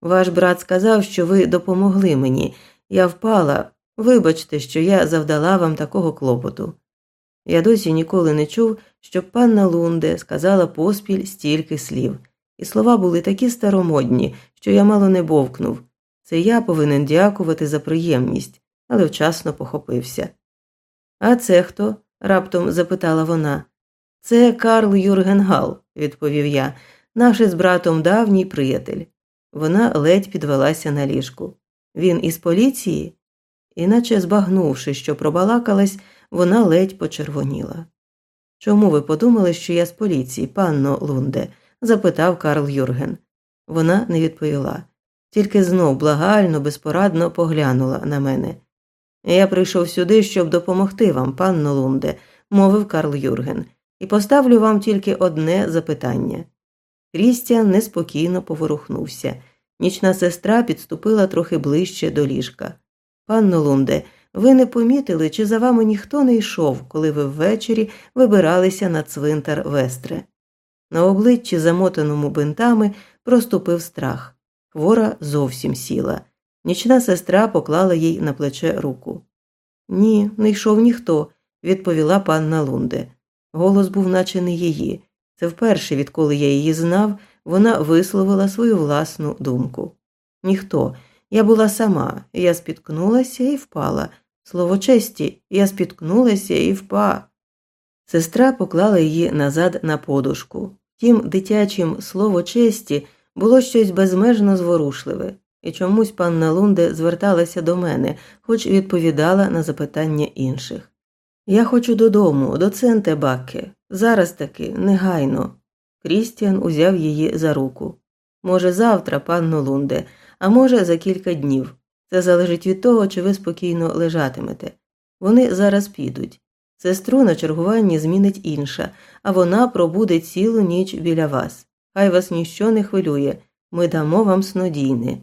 Ваш брат сказав, що ви допомогли мені. Я впала. Вибачте, що я завдала вам такого клопоту. Я досі ніколи не чув, щоб панна Лунде сказала поспіль стільки слів, і слова були такі старомодні, що я мало не бовкнув. Це я повинен дякувати за приємність, але вчасно похопився. А це хто? раптом запитала вона. Це Карл Юргенгал, відповів я, наш із братом давній приятель. Вона ледь підвелася на ліжку. Він із поліції? Іначе збагнувши, що пробалакалась, вона ледь почервоніла. Чому ви подумали, що я з поліції, панно Лунде? запитав Карл Юрген. Вона не відповіла, тільки знов благально, безпорадно поглянула на мене. Я прийшов сюди, щоб допомогти вам, панно Лунде, мовив Карл Юрген, і поставлю вам тільки одне запитання. Крістіан неспокійно поворухнувся. Нічна сестра підступила трохи ближче до ліжка. Панно Лунде, ви не помітили, чи за вами ніхто не йшов, коли ви ввечері вибиралися на цвинтар Вестре. На обличчі, замотаному бинтами, проступив страх. Хвора зовсім сіла. Нічна сестра поклала їй на плече руку. Ні, не йшов ніхто, відповіла панна Лунде. Голос був, наче не її. Це вперше, відколи я її знав, вона висловила свою власну думку. Ніхто. Я була сама, я спіткнулася і впала. Слово честі, я спіткнулася і впа. Сестра поклала її назад на подушку. Тім дитячим слово честі було щось безмежно зворушливе, і чомусь панна Лунде зверталася до мене, хоч відповідала на запитання інших. Я хочу додому, до центе Бакке. Зараз таки, негайно. Крістіан узяв її за руку. Може, завтра, панно Лунде, а може, за кілька днів. Це залежить від того, чи ви спокійно лежатимете. Вони зараз підуть. Сестру на чергуванні змінить інша, а вона пробуде цілу ніч біля вас. Хай вас ніщо не хвилює, ми дамо вам снодійне.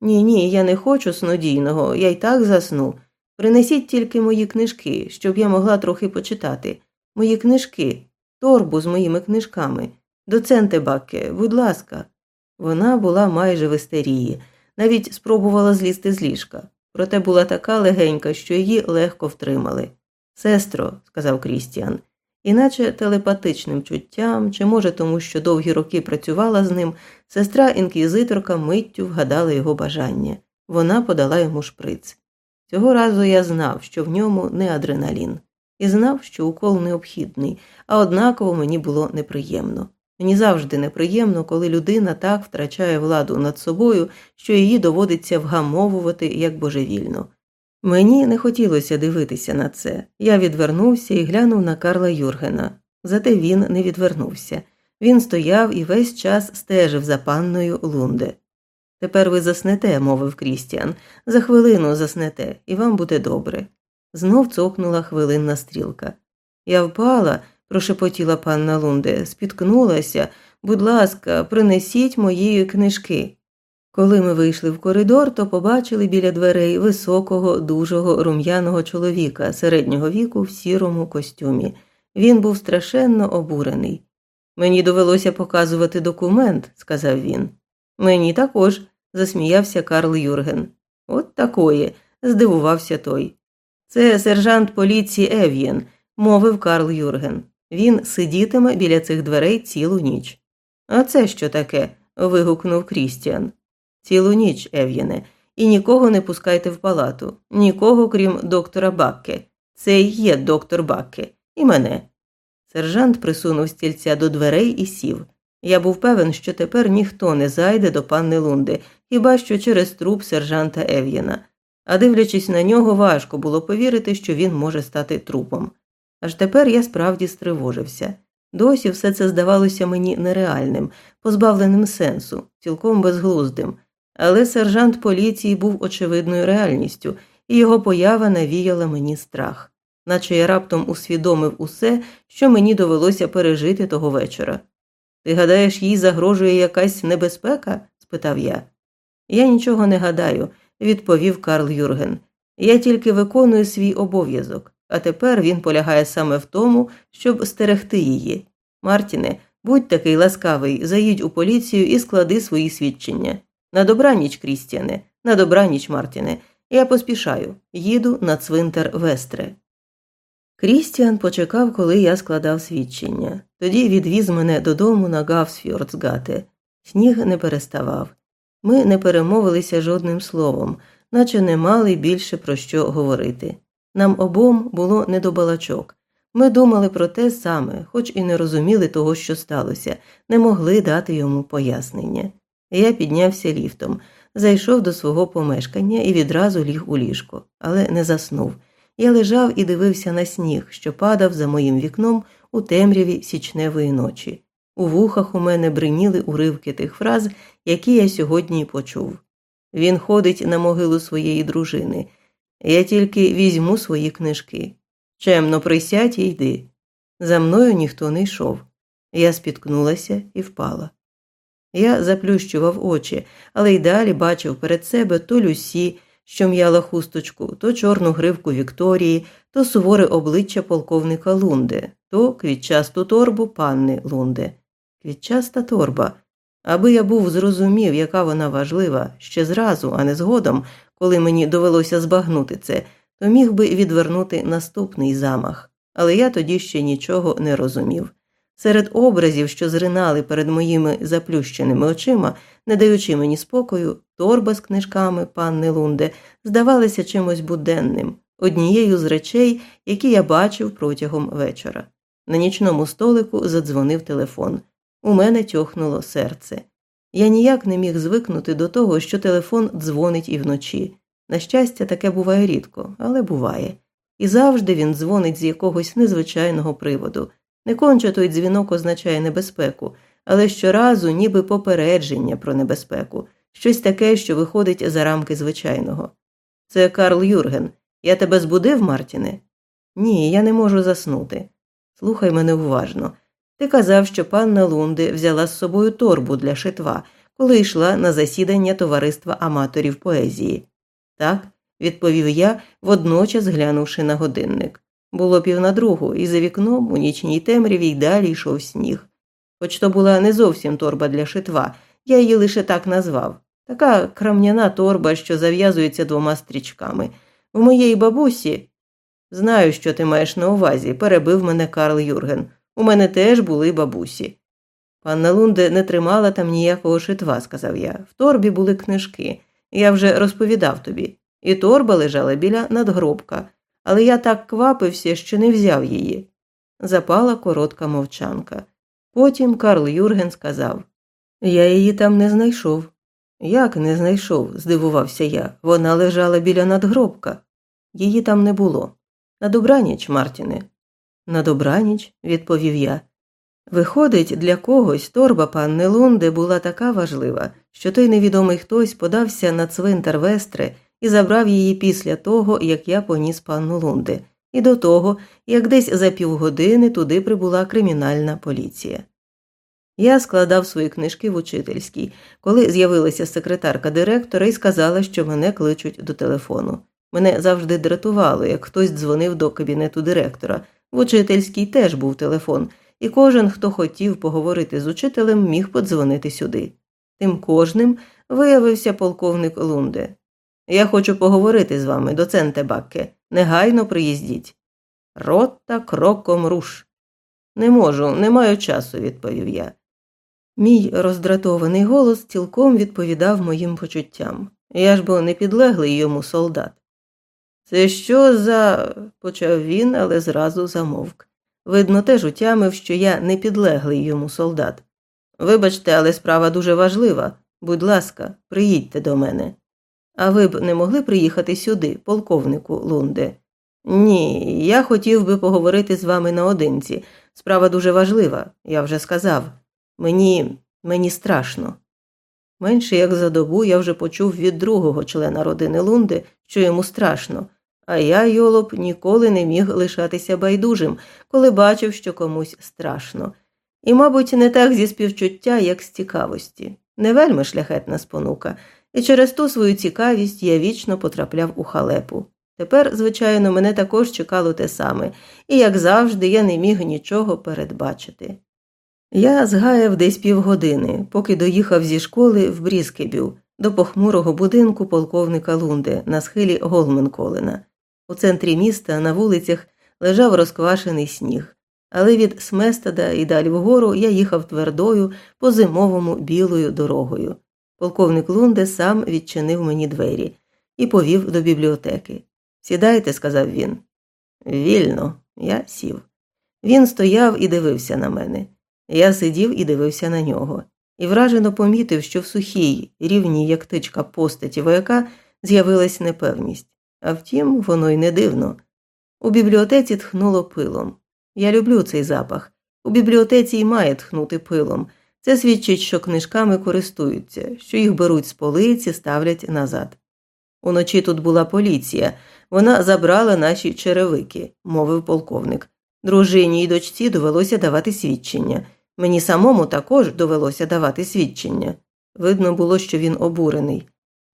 Ні, ні, я не хочу снодійного, я й так засну. Принесіть тільки мої книжки, щоб я могла трохи почитати. Мої книжки, торбу з моїми книжками. Доценте Бакке, будь ласка. Вона була майже в естерії, навіть спробувала злізти з ліжка, проте була така легенька, що її легко втримали. Сестро, сказав Крістіан, іначе телепатичним чуттям, чи, може, тому що довгі роки працювала з ним, сестра інквізиторка миттю вгадала його бажання. Вона подала йому шприц. Цього разу я знав, що в ньому не адреналін, і знав, що укол необхідний, а однаково мені було неприємно. Мені завжди неприємно, коли людина так втрачає владу над собою, що її доводиться вгамовувати як божевільно. Мені не хотілося дивитися на це. Я відвернувся і глянув на Карла Юргена. Зате він не відвернувся. Він стояв і весь час стежив за панною Лунде. Тепер ви заснете, мовив Крістіан. За хвилину заснете, і вам буде добре. Знов цокнула хвилинна стрілка. Я впала, прошепотіла панна Лунде, спіткнулася. Будь ласка, принесіть мої книжки. Коли ми вийшли в коридор, то побачили біля дверей високого, дужого, рум'яного чоловіка середнього віку в сірому костюмі. Він був страшенно обурений. Мені довелося показувати документ, сказав він. Мені також, засміявся Карл Юрген. От такої, здивувався той. Це сержант поліції Ев'єн, мовив Карл Юрген. Він сидітиме біля цих дверей цілу ніч. А це що таке? вигукнув Крістіан. Цілу ніч, Ев'єне, і нікого не пускайте в палату, нікого, крім доктора Бакке. Це й є доктор Бакке, і мене. Сержант присунув стільця до дверей і сів. Я був певен, що тепер ніхто не зайде до панни Лунди, хіба що через труп сержанта Ев'єна, а дивлячись на нього, важко було повірити, що він може стати трупом. Аж тепер я справді стривожився. Досі все це здавалося мені нереальним, позбавленим сенсу, цілком безглуздим, але сержант поліції був очевидною реальністю, і його поява навіяла мені страх, наче я раптом усвідомив усе, що мені довелося пережити того вечора. Ти гадаєш, їй загрожує якась небезпека? спитав я. Я нічого не гадаю, відповів Карл Юрген. Я тільки виконую свій обов'язок, а тепер він полягає саме в тому, щоб стерегти її. Мартіне, будь такий ласкавий, заїдь у поліцію і склади свої свідчення. На добраніч, Крістіане, на добраніч, Мартіне. Я поспішаю, їду на цвинтар Вестре. Крістіан почекав, коли я складав свідчення. Тоді відвіз мене додому на Гавсфьордсгате. Сніг не переставав. Ми не перемовилися жодним словом, наче не мали більше про що говорити. Нам обом було не до балачок. Ми думали про те саме, хоч і не розуміли того, що сталося, не могли дати йому пояснення. Я піднявся ліфтом, зайшов до свого помешкання і відразу ліг у ліжко, але не заснув. Я лежав і дивився на сніг, що падав за моїм вікном у темряві січневої ночі. У вухах у мене бриніли уривки тих фраз, які я сьогодні почув. Він ходить на могилу своєї дружини. Я тільки візьму свої книжки. Чемно присядь і йди. За мною ніхто не йшов. Я спіткнулася і впала. Я заплющував очі, але й далі бачив перед себе то Люсі, що м'яла хусточку, то чорну гривку Вікторії, то суворе обличчя полковника Лунде, то квітчасту торбу панни Лунде. Квітчаста торба. Аби я був зрозумів, яка вона важлива, ще зразу, а не згодом, коли мені довелося збагнути це, то міг би відвернути наступний замах. Але я тоді ще нічого не розумів. Серед образів, що зринали перед моїми заплющеними очима, не даючи мені спокою, торба з книжками панни Лунде здавалися чимось буденним, однією з речей, які я бачив протягом вечора. На нічному столику задзвонив телефон. У мене тьохнуло серце. Я ніяк не міг звикнути до того, що телефон дзвонить і вночі. На щастя, таке буває рідко, але буває. І завжди він дзвонить з якогось незвичайного приводу. Не конче той дзвінок означає небезпеку, але щоразу ніби попередження про небезпеку, щось таке, що виходить за рамки звичайного. Це Карл Юрген. Я тебе збудив, Мартіне? Ні, я не можу заснути. Слухай мене уважно. Ти казав, що панна Лунди взяла з собою торбу для шитва, коли йшла на засідання товариства аматорів поезії. Так, відповів я, водночас глянувши на годинник. Було пів на другу, і за вікном у нічній темряві й далі йшов сніг. Хоч то була не зовсім торба для шитва, я її лише так назвав. Така крамняна торба, що зав'язується двома стрічками. В моєї бабусі. Знаю, що ти маєш на увазі, перебив мене Карл Юрген. У мене теж були бабусі. Панна Лунде не тримала там ніякого шитва, сказав я. В торбі були книжки. Я вже розповідав тобі. І торба лежала біля надгробка, але я так квапився, що не взяв її. Запала коротка мовчанка. Потім Карл Юрген сказав Я її там не знайшов. Як не знайшов? здивувався я. Вона лежала біля надгробка. Її там не було. На добраніч, Мартіне. На добраніч, відповів я. Виходить, для когось торба панни Лунде була така важлива, що той невідомий хтось подався на цвинтар Вестре і забрав її після того, як я поніс панну Лунде, і до того, як десь за півгодини туди прибула кримінальна поліція. Я складав свої книжки в учительській, коли з'явилася секретарка директора і сказала, що мене кличуть до телефону. Мене завжди дратувало, як хтось дзвонив до кабінету директора. В учительській теж був телефон, і кожен, хто хотів поговорити з учителем, міг подзвонити сюди. Тим кожним виявився полковник Лунде. Я хочу поговорити з вами, доценте Бакке. Негайно приїздіть. Ротта кроком руш. Не можу, не маю часу, відповів я. Мій роздратований голос цілком відповідав моїм почуттям. Я ж бо не підлеглий йому солдат. Це що за. почав він, але зразу замовк. Видно, теж утямив, що я не підлеглий йому солдат. Вибачте, але справа дуже важлива. Будь ласка, приїдьте до мене. А ви б не могли приїхати сюди, полковнику Лунде? Ні, я хотів би поговорити з вами наодинці. Справа дуже важлива, я вже сказав. Мені мені страшно. Менше як за добу я вже почув від другого члена родини Лунди, що йому страшно, а я, йолоп, ніколи не міг лишатися байдужим, коли бачив, що комусь страшно. І, мабуть, не так зі співчуття, як з цікавості. Не вельми шляхетна спонука, і через ту свою цікавість я вічно потрапляв у халепу. Тепер, звичайно, мене також чекало те саме, і, як завжди, я не міг нічого передбачити. Я згаяв десь півгодини, поки доїхав зі школи в Бріскебю до похмурого будинку полковника Лунде на схилі Голменколена. У центрі міста на вулицях лежав розквашений сніг, але від Сместада і далі вгору я їхав твердою по зимовому білою дорогою. Полковник Лунде сам відчинив мені двері і повів до бібліотеки. Сідайте, сказав він. Вільно, я сів. Він стояв і дивився на мене. Я сидів і дивився на нього, і вражено помітив, що в сухій, рівній, як тичка постаті вояка, з'явилась непевність. А втім, воно й не дивно. У бібліотеці тхнуло пилом. Я люблю цей запах. У бібліотеці й має тхнути пилом. Це свідчить, що книжками користуються, що їх беруть з полиці, ставлять назад. Уночі тут була поліція, вона забрала наші черевики, мовив полковник. Дружині й дочці довелося давати свідчення. Мені самому також довелося давати свідчення. Видно було, що він обурений.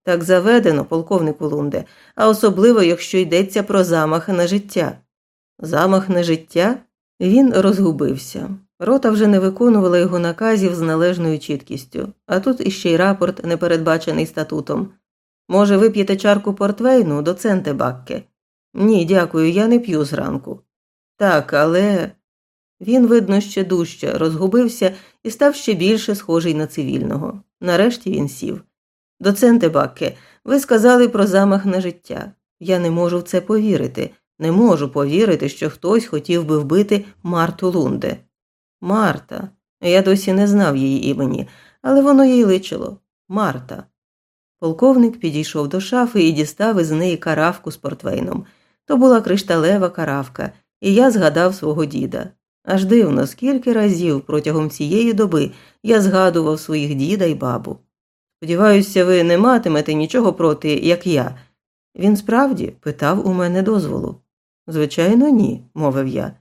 Так заведено, полковнику Лунде, а особливо, якщо йдеться про замах на життя. Замах на життя? Він розгубився. Рота вже не виконувала його наказів з належною чіткістю, а тут іще й рапорт, не передбачений статутом. Може, вип'єте чарку портвейну, доценте Бакке? Ні, дякую, я не п'ю зранку. Так, але. Він, видно, ще дужче розгубився і став ще більше схожий на цивільного. Нарешті він сів. Доценте Бакке, ви сказали про замах на життя. Я не можу в це повірити. Не можу повірити, що хтось хотів би вбити Марту Лунде. Марта. Я досі не знав її імені, але воно їй личило Марта. Полковник підійшов до шафи і дістав із неї каравку з портвейном. То була кришталева каравка, і я згадав свого діда. Аж дивно, скільки разів протягом цієї доби я згадував своїх діда й бабу. Сподіваюся, ви не матимете нічого проти, як я. Він справді питав у мене дозволу. Звичайно, ні, мовив я.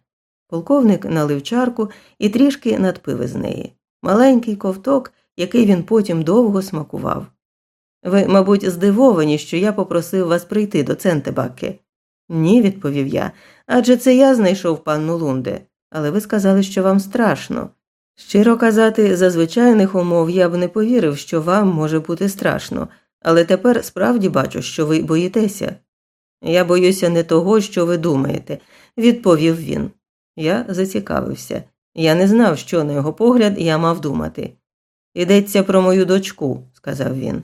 Полковник налив чарку і трішки надпив із неї. Маленький ковток, який він потім довго смакував. Ви, мабуть, здивовані, що я попросив вас прийти до Центебаки. Ні, відповів я. Адже це я знайшов панну Лунде, але ви сказали, що вам страшно. Щиро казати, за звичайних умов я б не повірив, що вам може бути страшно, але тепер справді бачу, що ви боїтеся. Я боюся не того, що ви думаєте, відповів він. Я зацікавився. Я не знав, що на його погляд я мав думати. Йдеться про мою дочку, сказав він.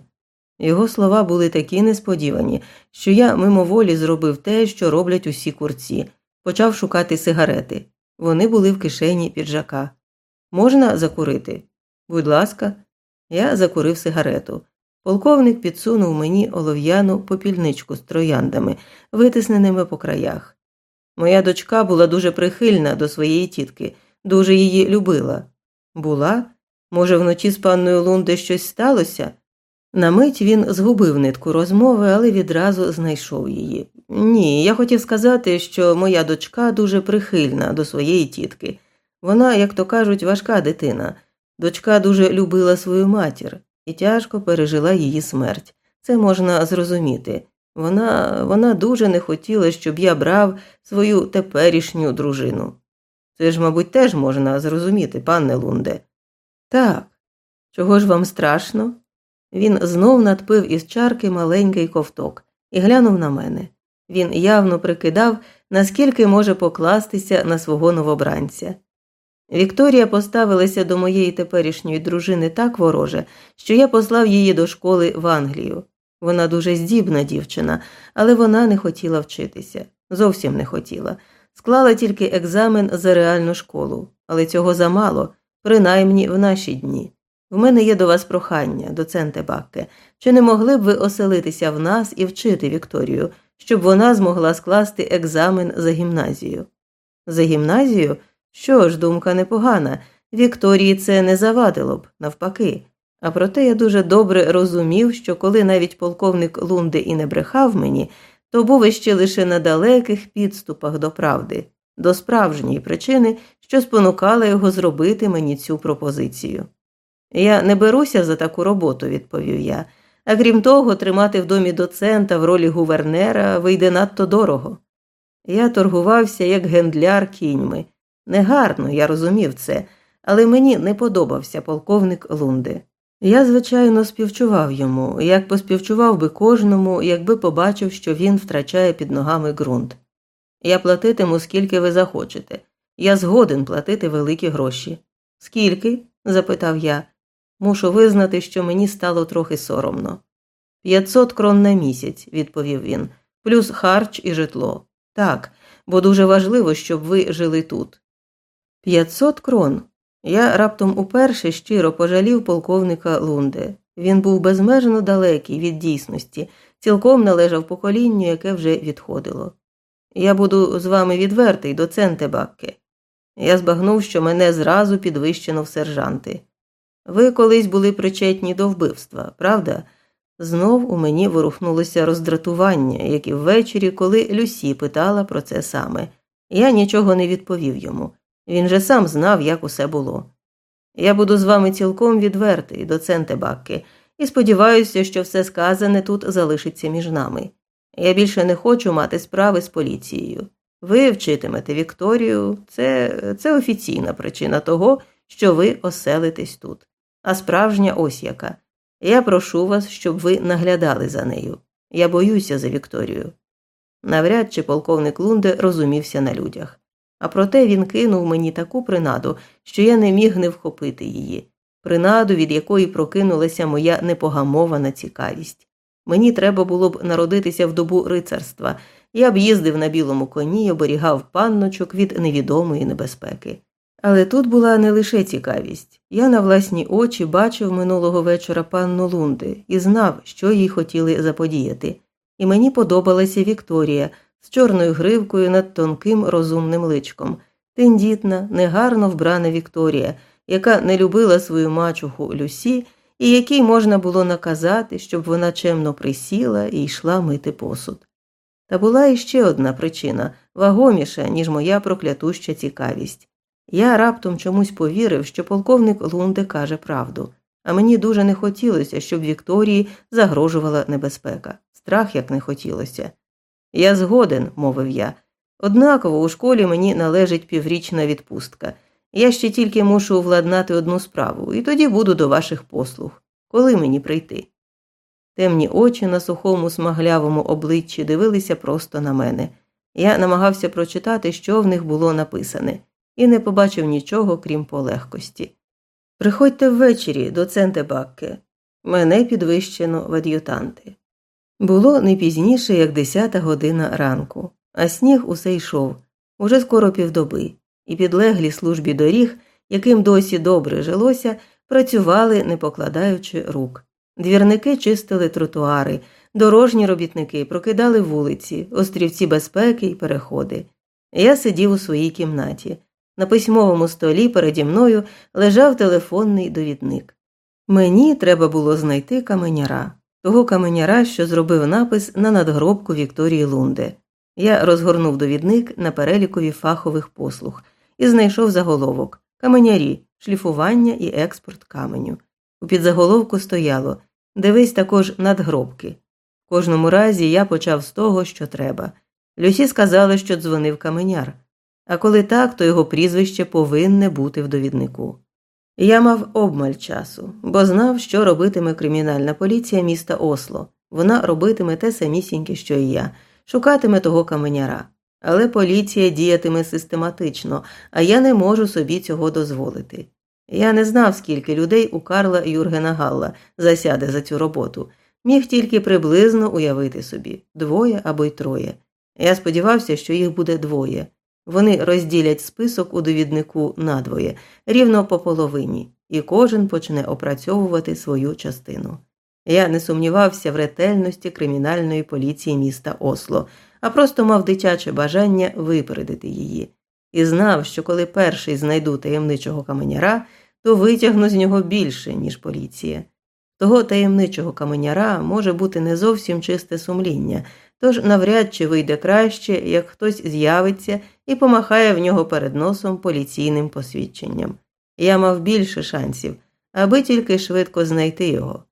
Його слова були такі несподівані, що я мимоволі зробив те, що роблять усі курці, почав шукати сигарети. Вони були в кишені піджака. Можна закурити? Будь ласка, я закурив сигарету. Полковник підсунув мені олов'яну попільничку з трояндами, витисненими по краях. Моя дочка була дуже прихильна до своєї тітки, дуже її любила. Була? Може, вночі з панною Лунде щось сталося? На мить він згубив нитку розмови, але відразу знайшов її. Ні, я хотів сказати, що моя дочка дуже прихильна до своєї тітки. Вона, як то кажуть, важка дитина. Дочка дуже любила свою матір і тяжко пережила її смерть. Це можна зрозуміти. Вона вона дуже не хотіла, щоб я брав свою теперішню дружину. Це ж, мабуть, теж можна зрозуміти, пане Лунде. Так, чого ж вам страшно? Він знов надпив із чарки маленький ковток і глянув на мене. Він явно прикидав, наскільки може покластися на свого новобранця. Вікторія поставилася до моєї теперішньої дружини так вороже, що я послав її до школи в Англію. Вона дуже здібна дівчина, але вона не хотіла вчитися. Зовсім не хотіла. Склала тільки екзамен за реальну школу, але цього замало, принаймні в наші дні. В мене є до вас прохання, доценте Бакке, чи не могли б ви оселитися в нас і вчити Вікторію, щоб вона змогла скласти екзамен за гімназію? За гімназію? Що ж, думка непогана. Вікторії це не завадило б, навпаки. А проте я дуже добре розумів, що коли навіть полковник Лунде і не брехав мені, то був іще лише на далеких підступах до правди, до справжньої причини, що спонукала його зробити мені цю пропозицію. Я не беруся за таку роботу, відповів я, а крім того, тримати в домі доцента в ролі гувернера вийде надто дорого. Я торгувався як гендляр кіньми. Негарно, я розумів це, але мені не подобався полковник Лунде. Я, звичайно, співчував йому, як поспівчував би кожному, якби побачив, що він втрачає під ногами ґрунт. Я платитиму, скільки ви захочете. Я згоден платити великі гроші. Скільки? запитав я. Мушу визнати, що мені стало трохи соромно. П'ятсот крон на місяць, відповів він, плюс харч і житло. Так, бо дуже важливо, щоб ви жили тут. 500 крон. Я раптом уперше щиро пожалів полковника Лунде. Він був безмежно далекий від дійсності, цілком належав поколінню, яке вже відходило. Я буду з вами відвертий, доценте Бакке. Я збагнув, що мене зразу підвищено в сержанти. Ви колись були причетні до вбивства, правда? Знов у мені ворухнулося роздратування, як і ввечері, коли Люсі питала про це саме. Я нічого не відповів йому. Він же сам знав, як усе було. Я буду з вами цілком відвертий, доценте Бакки, і сподіваюся, що все сказане тут залишиться між нами. Я більше не хочу мати справи з поліцією. Ви вчитимете Вікторію, це, це офіційна причина того, що ви оселитесь тут. А справжня ось яка. Я прошу вас, щоб ви наглядали за нею. Я боюся за Вікторію. Навряд чи полковник Лунде розумівся на людях. А проте він кинув мені таку принаду, що я не міг не вхопити її, принаду, від якої прокинулася моя непогамована цікавість. Мені треба було б народитися в добу рицарства, я б їздив на білому коні і оберігав панночок від невідомої небезпеки. Але тут була не лише цікавість. Я на власні очі бачив минулого вечора панну Лунди і знав, що їй хотіли заподіяти. І мені подобалася Вікторія з чорною гривкою над тонким розумним личком, тендітна, негарно вбрана Вікторія, яка не любила свою мачуху Люсі, і якій можна було наказати, щоб вона чемно присіла і йшла мити посуд. Та була іще одна причина вагоміша, ніж моя проклятуща цікавість. Я раптом чомусь повірив, що полковник Лунде каже правду, а мені дуже не хотілося, щоб Вікторії загрожувала небезпека. Страх як не хотілося. Я згоден, мовив я. Однаково у школі мені належить піврічна відпустка. Я ще тільки мушу владнати одну справу, і тоді буду до ваших послуг. Коли мені прийти? Темні очі на сухому смаглявому обличчі дивилися просто на мене. Я намагався прочитати, що в них було написане, і не побачив нічого, крім полегкості. Приходьте ввечері, доценте Бакке. Мене підвищено в ад'ютанти. Було не пізніше, як десята година ранку, а сніг усе йшов уже скоро півдоби, і підлеглі службі доріг, яким досі добре жилося, працювали, не покладаючи рук. Двірники чистили тротуари, дорожні робітники прокидали вулиці, острівці безпеки й переходи. Я сидів у своїй кімнаті. На письмовому столі переді мною лежав телефонний довідник. Мені треба було знайти каменяра, того каменяра, що зробив напис на надгробку Вікторії Лунде. Я розгорнув довідник на перелікові фахових послуг і знайшов заголовок каменярі, шліфування і експорт каменю. У підзаголовку стояло Дивись також надгробки. В кожному разі я почав з того, що треба. Люсі сказали, що дзвонив каменяр, а коли так, то його прізвище повинне бути в довіднику. Я мав обмаль часу, бо знав, що робитиме кримінальна поліція міста Осло. Вона робитиме те самісіньке, що і я, шукатиме того каменяра. Але поліція діятиме систематично, а я не можу собі цього дозволити. Я не знав, скільки людей у Карла Юргена Галла засяде за цю роботу, міг тільки приблизно уявити собі двоє або й троє. Я сподівався, що їх буде двоє. Вони розділять список у довіднику надвоє, рівно по половині, і кожен почне опрацьовувати свою частину. Я не сумнівався в ретельності кримінальної поліції міста Осло, а просто мав дитяче бажання випередити її, і знав, що коли перший знайду таємничого каменяра, то витягну з нього більше, ніж поліція. Того таємничого каменяра може бути не зовсім чисте сумління, тож навряд чи вийде краще, як хтось з'явиться і помахає в нього перед носом поліційним посвідченням. Я мав більше шансів, аби тільки швидко знайти його.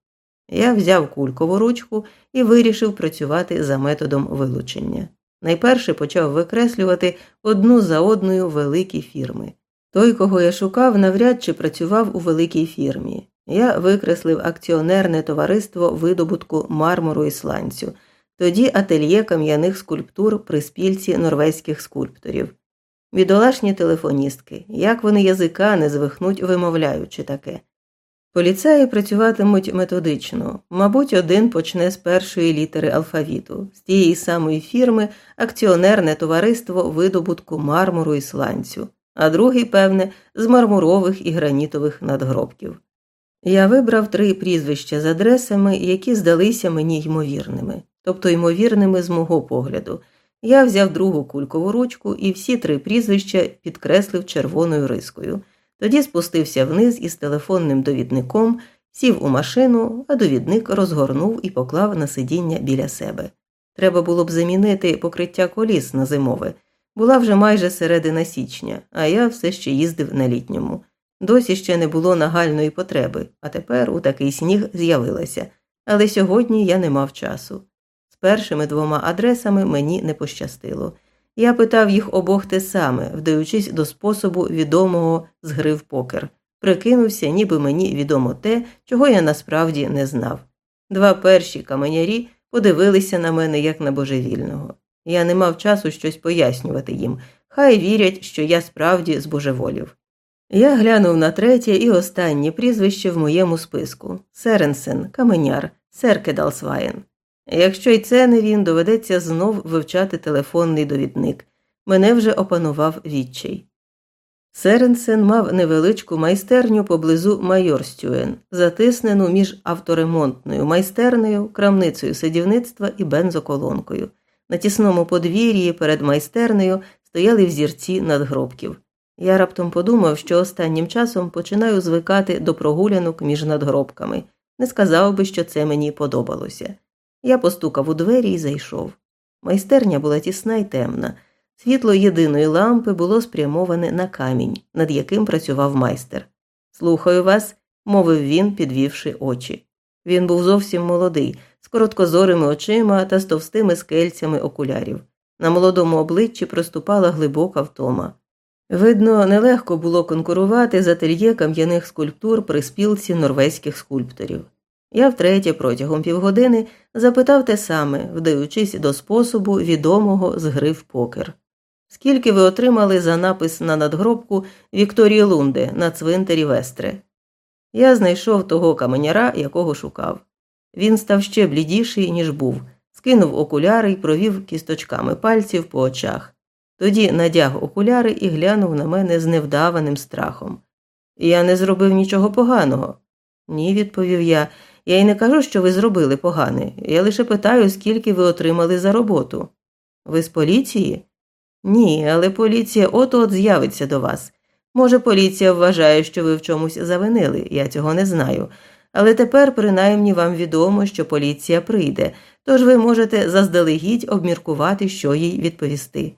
Я взяв кулькову ручку і вирішив працювати за методом вилучення. Найперше почав викреслювати одну за одною великі фірми. Той, кого я шукав, навряд чи працював у великій фірмі. Я викреслив акціонерне товариство видобутку мармуру і сланцю, тоді ательє кам'яних скульптур при спільці норвезьких скульпторів. Бідолашні телефоністки, як вони язика не звихнуть, вимовляючи таке. Поліцаї працюватимуть методично, мабуть, один почне з першої літери алфавіту, з тієї самої фірми акціонерне товариство видобутку мармуру і сланцю а другий, певне, з мармурових і гранітових надгробків. Я вибрав три прізвища з адресами, які здалися мені ймовірними, тобто ймовірними з мого погляду. Я взяв другу кулькову ручку і всі три прізвища підкреслив червоною рискою. Тоді спустився вниз із телефонним довідником, сів у машину, а довідник розгорнув і поклав на сидіння біля себе. Треба було б замінити покриття коліс на зимове. Була вже майже середина січня, а я все ще їздив на літньому. Досі ще не було нагальної потреби, а тепер у такий сніг з'явилася. Але сьогодні я не мав часу. З першими двома адресами мені не пощастило. Я питав їх обох те саме, вдаючись до способу відомого з гри в покер. Прикинувся, ніби мені відомо те, чого я насправді не знав. Два перші каменярі подивилися на мене як на божевільного. Я не мав часу щось пояснювати їм, хай вірять, що я справді збожеволів. Я глянув на третє і останнє прізвище в моєму списку Серенсен, Каменяр, Серкедалсваєн. Якщо й це не він, доведеться знов вивчати телефонний довідник. Мене вже опанував відчай. Серенсен мав невеличку майстерню поблизу Майорстюен, затиснену між авторемонтною майстернею, крамницею садівництва і бензоколонкою. На тісному подвір'ї перед майстернею стояли взірці надгробків. Я раптом подумав, що останнім часом починаю звикати до прогулянок між надгробками. Не сказав би, що це мені подобалося. Я постукав у двері і зайшов. Майстерня була тісна й темна. Світло єдиної лампи було спрямоване на камінь, над яким працював майстер. Слухаю вас, мовив він, підвівши очі. Він був зовсім молодий, з короткозорими очима та з товстими скельцями окулярів. На молодому обличчі проступала глибока втома. Видно, нелегко було конкурувати з ательє кам'яних скульптур при спілці норвезьких скульпторів. Я втретє протягом півгодини запитав те саме, вдаючись до способу відомого з гри в покер. Скільки ви отримали за напис на надгробку Вікторії Лунде на цвинтарі Вестре? Я знайшов того каменяра, якого шукав. Він став ще блідіший, ніж був, скинув окуляри і провів кісточками пальців по очах. Тоді надяг окуляри і глянув на мене з невдаваним страхом. Я не зробив нічого поганого. Ні, відповів я. Я й не кажу, що ви зробили погане. Я лише питаю, скільки ви отримали за роботу. Ви з поліції? Ні, але поліція от от з'явиться до вас. Може, поліція вважає, що ви в чомусь завинили, я цього не знаю. Але тепер, принаймні, вам відомо, що поліція прийде, тож ви можете заздалегідь обміркувати, що їй відповісти.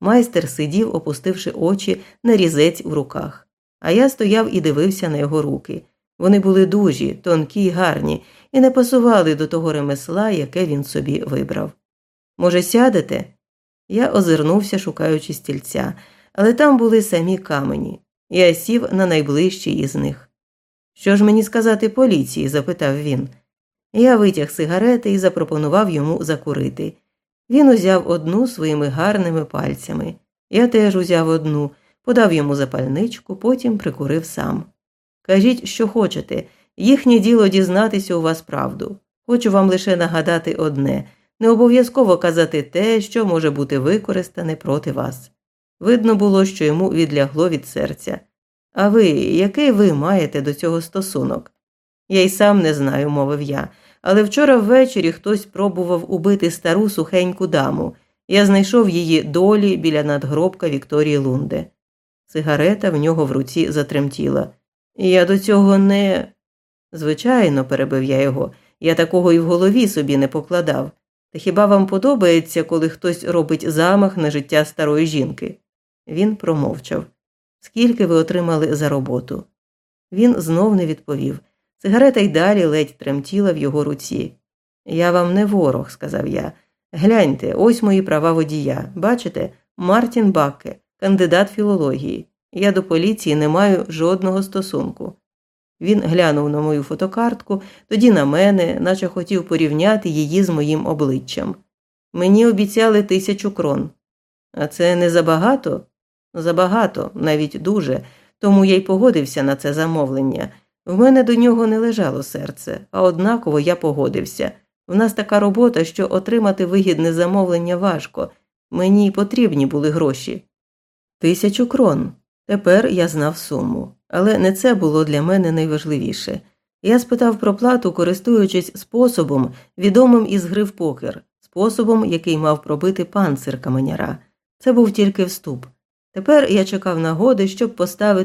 Майстер сидів, опустивши очі на різець у руках, а я стояв і дивився на його руки. Вони були дужі, тонкі й гарні, і не пасували до того ремесла, яке він собі вибрав. Може, сядете? Я озирнувся, шукаючи стільця, але там були самі камені. Я сів на найближчий із них. Що ж мені сказати поліції? запитав він. Я витяг сигарети і запропонував йому закурити. Він узяв одну своїми гарними пальцями. Я теж узяв одну, подав йому запальничку, потім прикурив сам. Кажіть, що хочете, їхнє діло дізнатися у вас правду. Хочу вам лише нагадати одне не обов'язково казати те, що може бути використане проти вас. Видно було, що йому відлягло від серця. А ви, який ви маєте до цього стосунок? Я й сам не знаю, мовив я, але вчора ввечері хтось пробував убити стару сухеньку даму. Я знайшов її долі біля надгробка Вікторії Лунде. Сигарета в нього в руці затремтіла. Я до цього не. Звичайно, перебив я його, я такого і в голові собі не покладав. Та хіба вам подобається, коли хтось робить замах на життя старої жінки? Він промовчав. Скільки ви отримали за роботу? Він знов не відповів. Сигарета й далі ледь тремтіла в його руці. Я вам не ворог, сказав я. Гляньте, ось мої права водія. Бачите, Мартін Бакке, кандидат філології. Я до поліції не маю жодного стосунку. Він глянув на мою фотокартку, тоді на мене, наче хотів порівняти її з моїм обличчям. Мені обіцяли тисячу крон. А це не забагато? Забагато, навіть дуже, тому я й погодився на це замовлення. В мене до нього не лежало серце, а однаково я погодився. В нас така робота, що отримати вигідне замовлення важко. Мені потрібні були гроші. Тисячу крон. Тепер я знав суму, але не це було для мене найважливіше. Я спитав про плату, користуючись способом, відомим із гри в покер, способом, який мав пробити панцир каменяра. Це був тільки вступ. Тепер я чекав нагоди, щоб поставити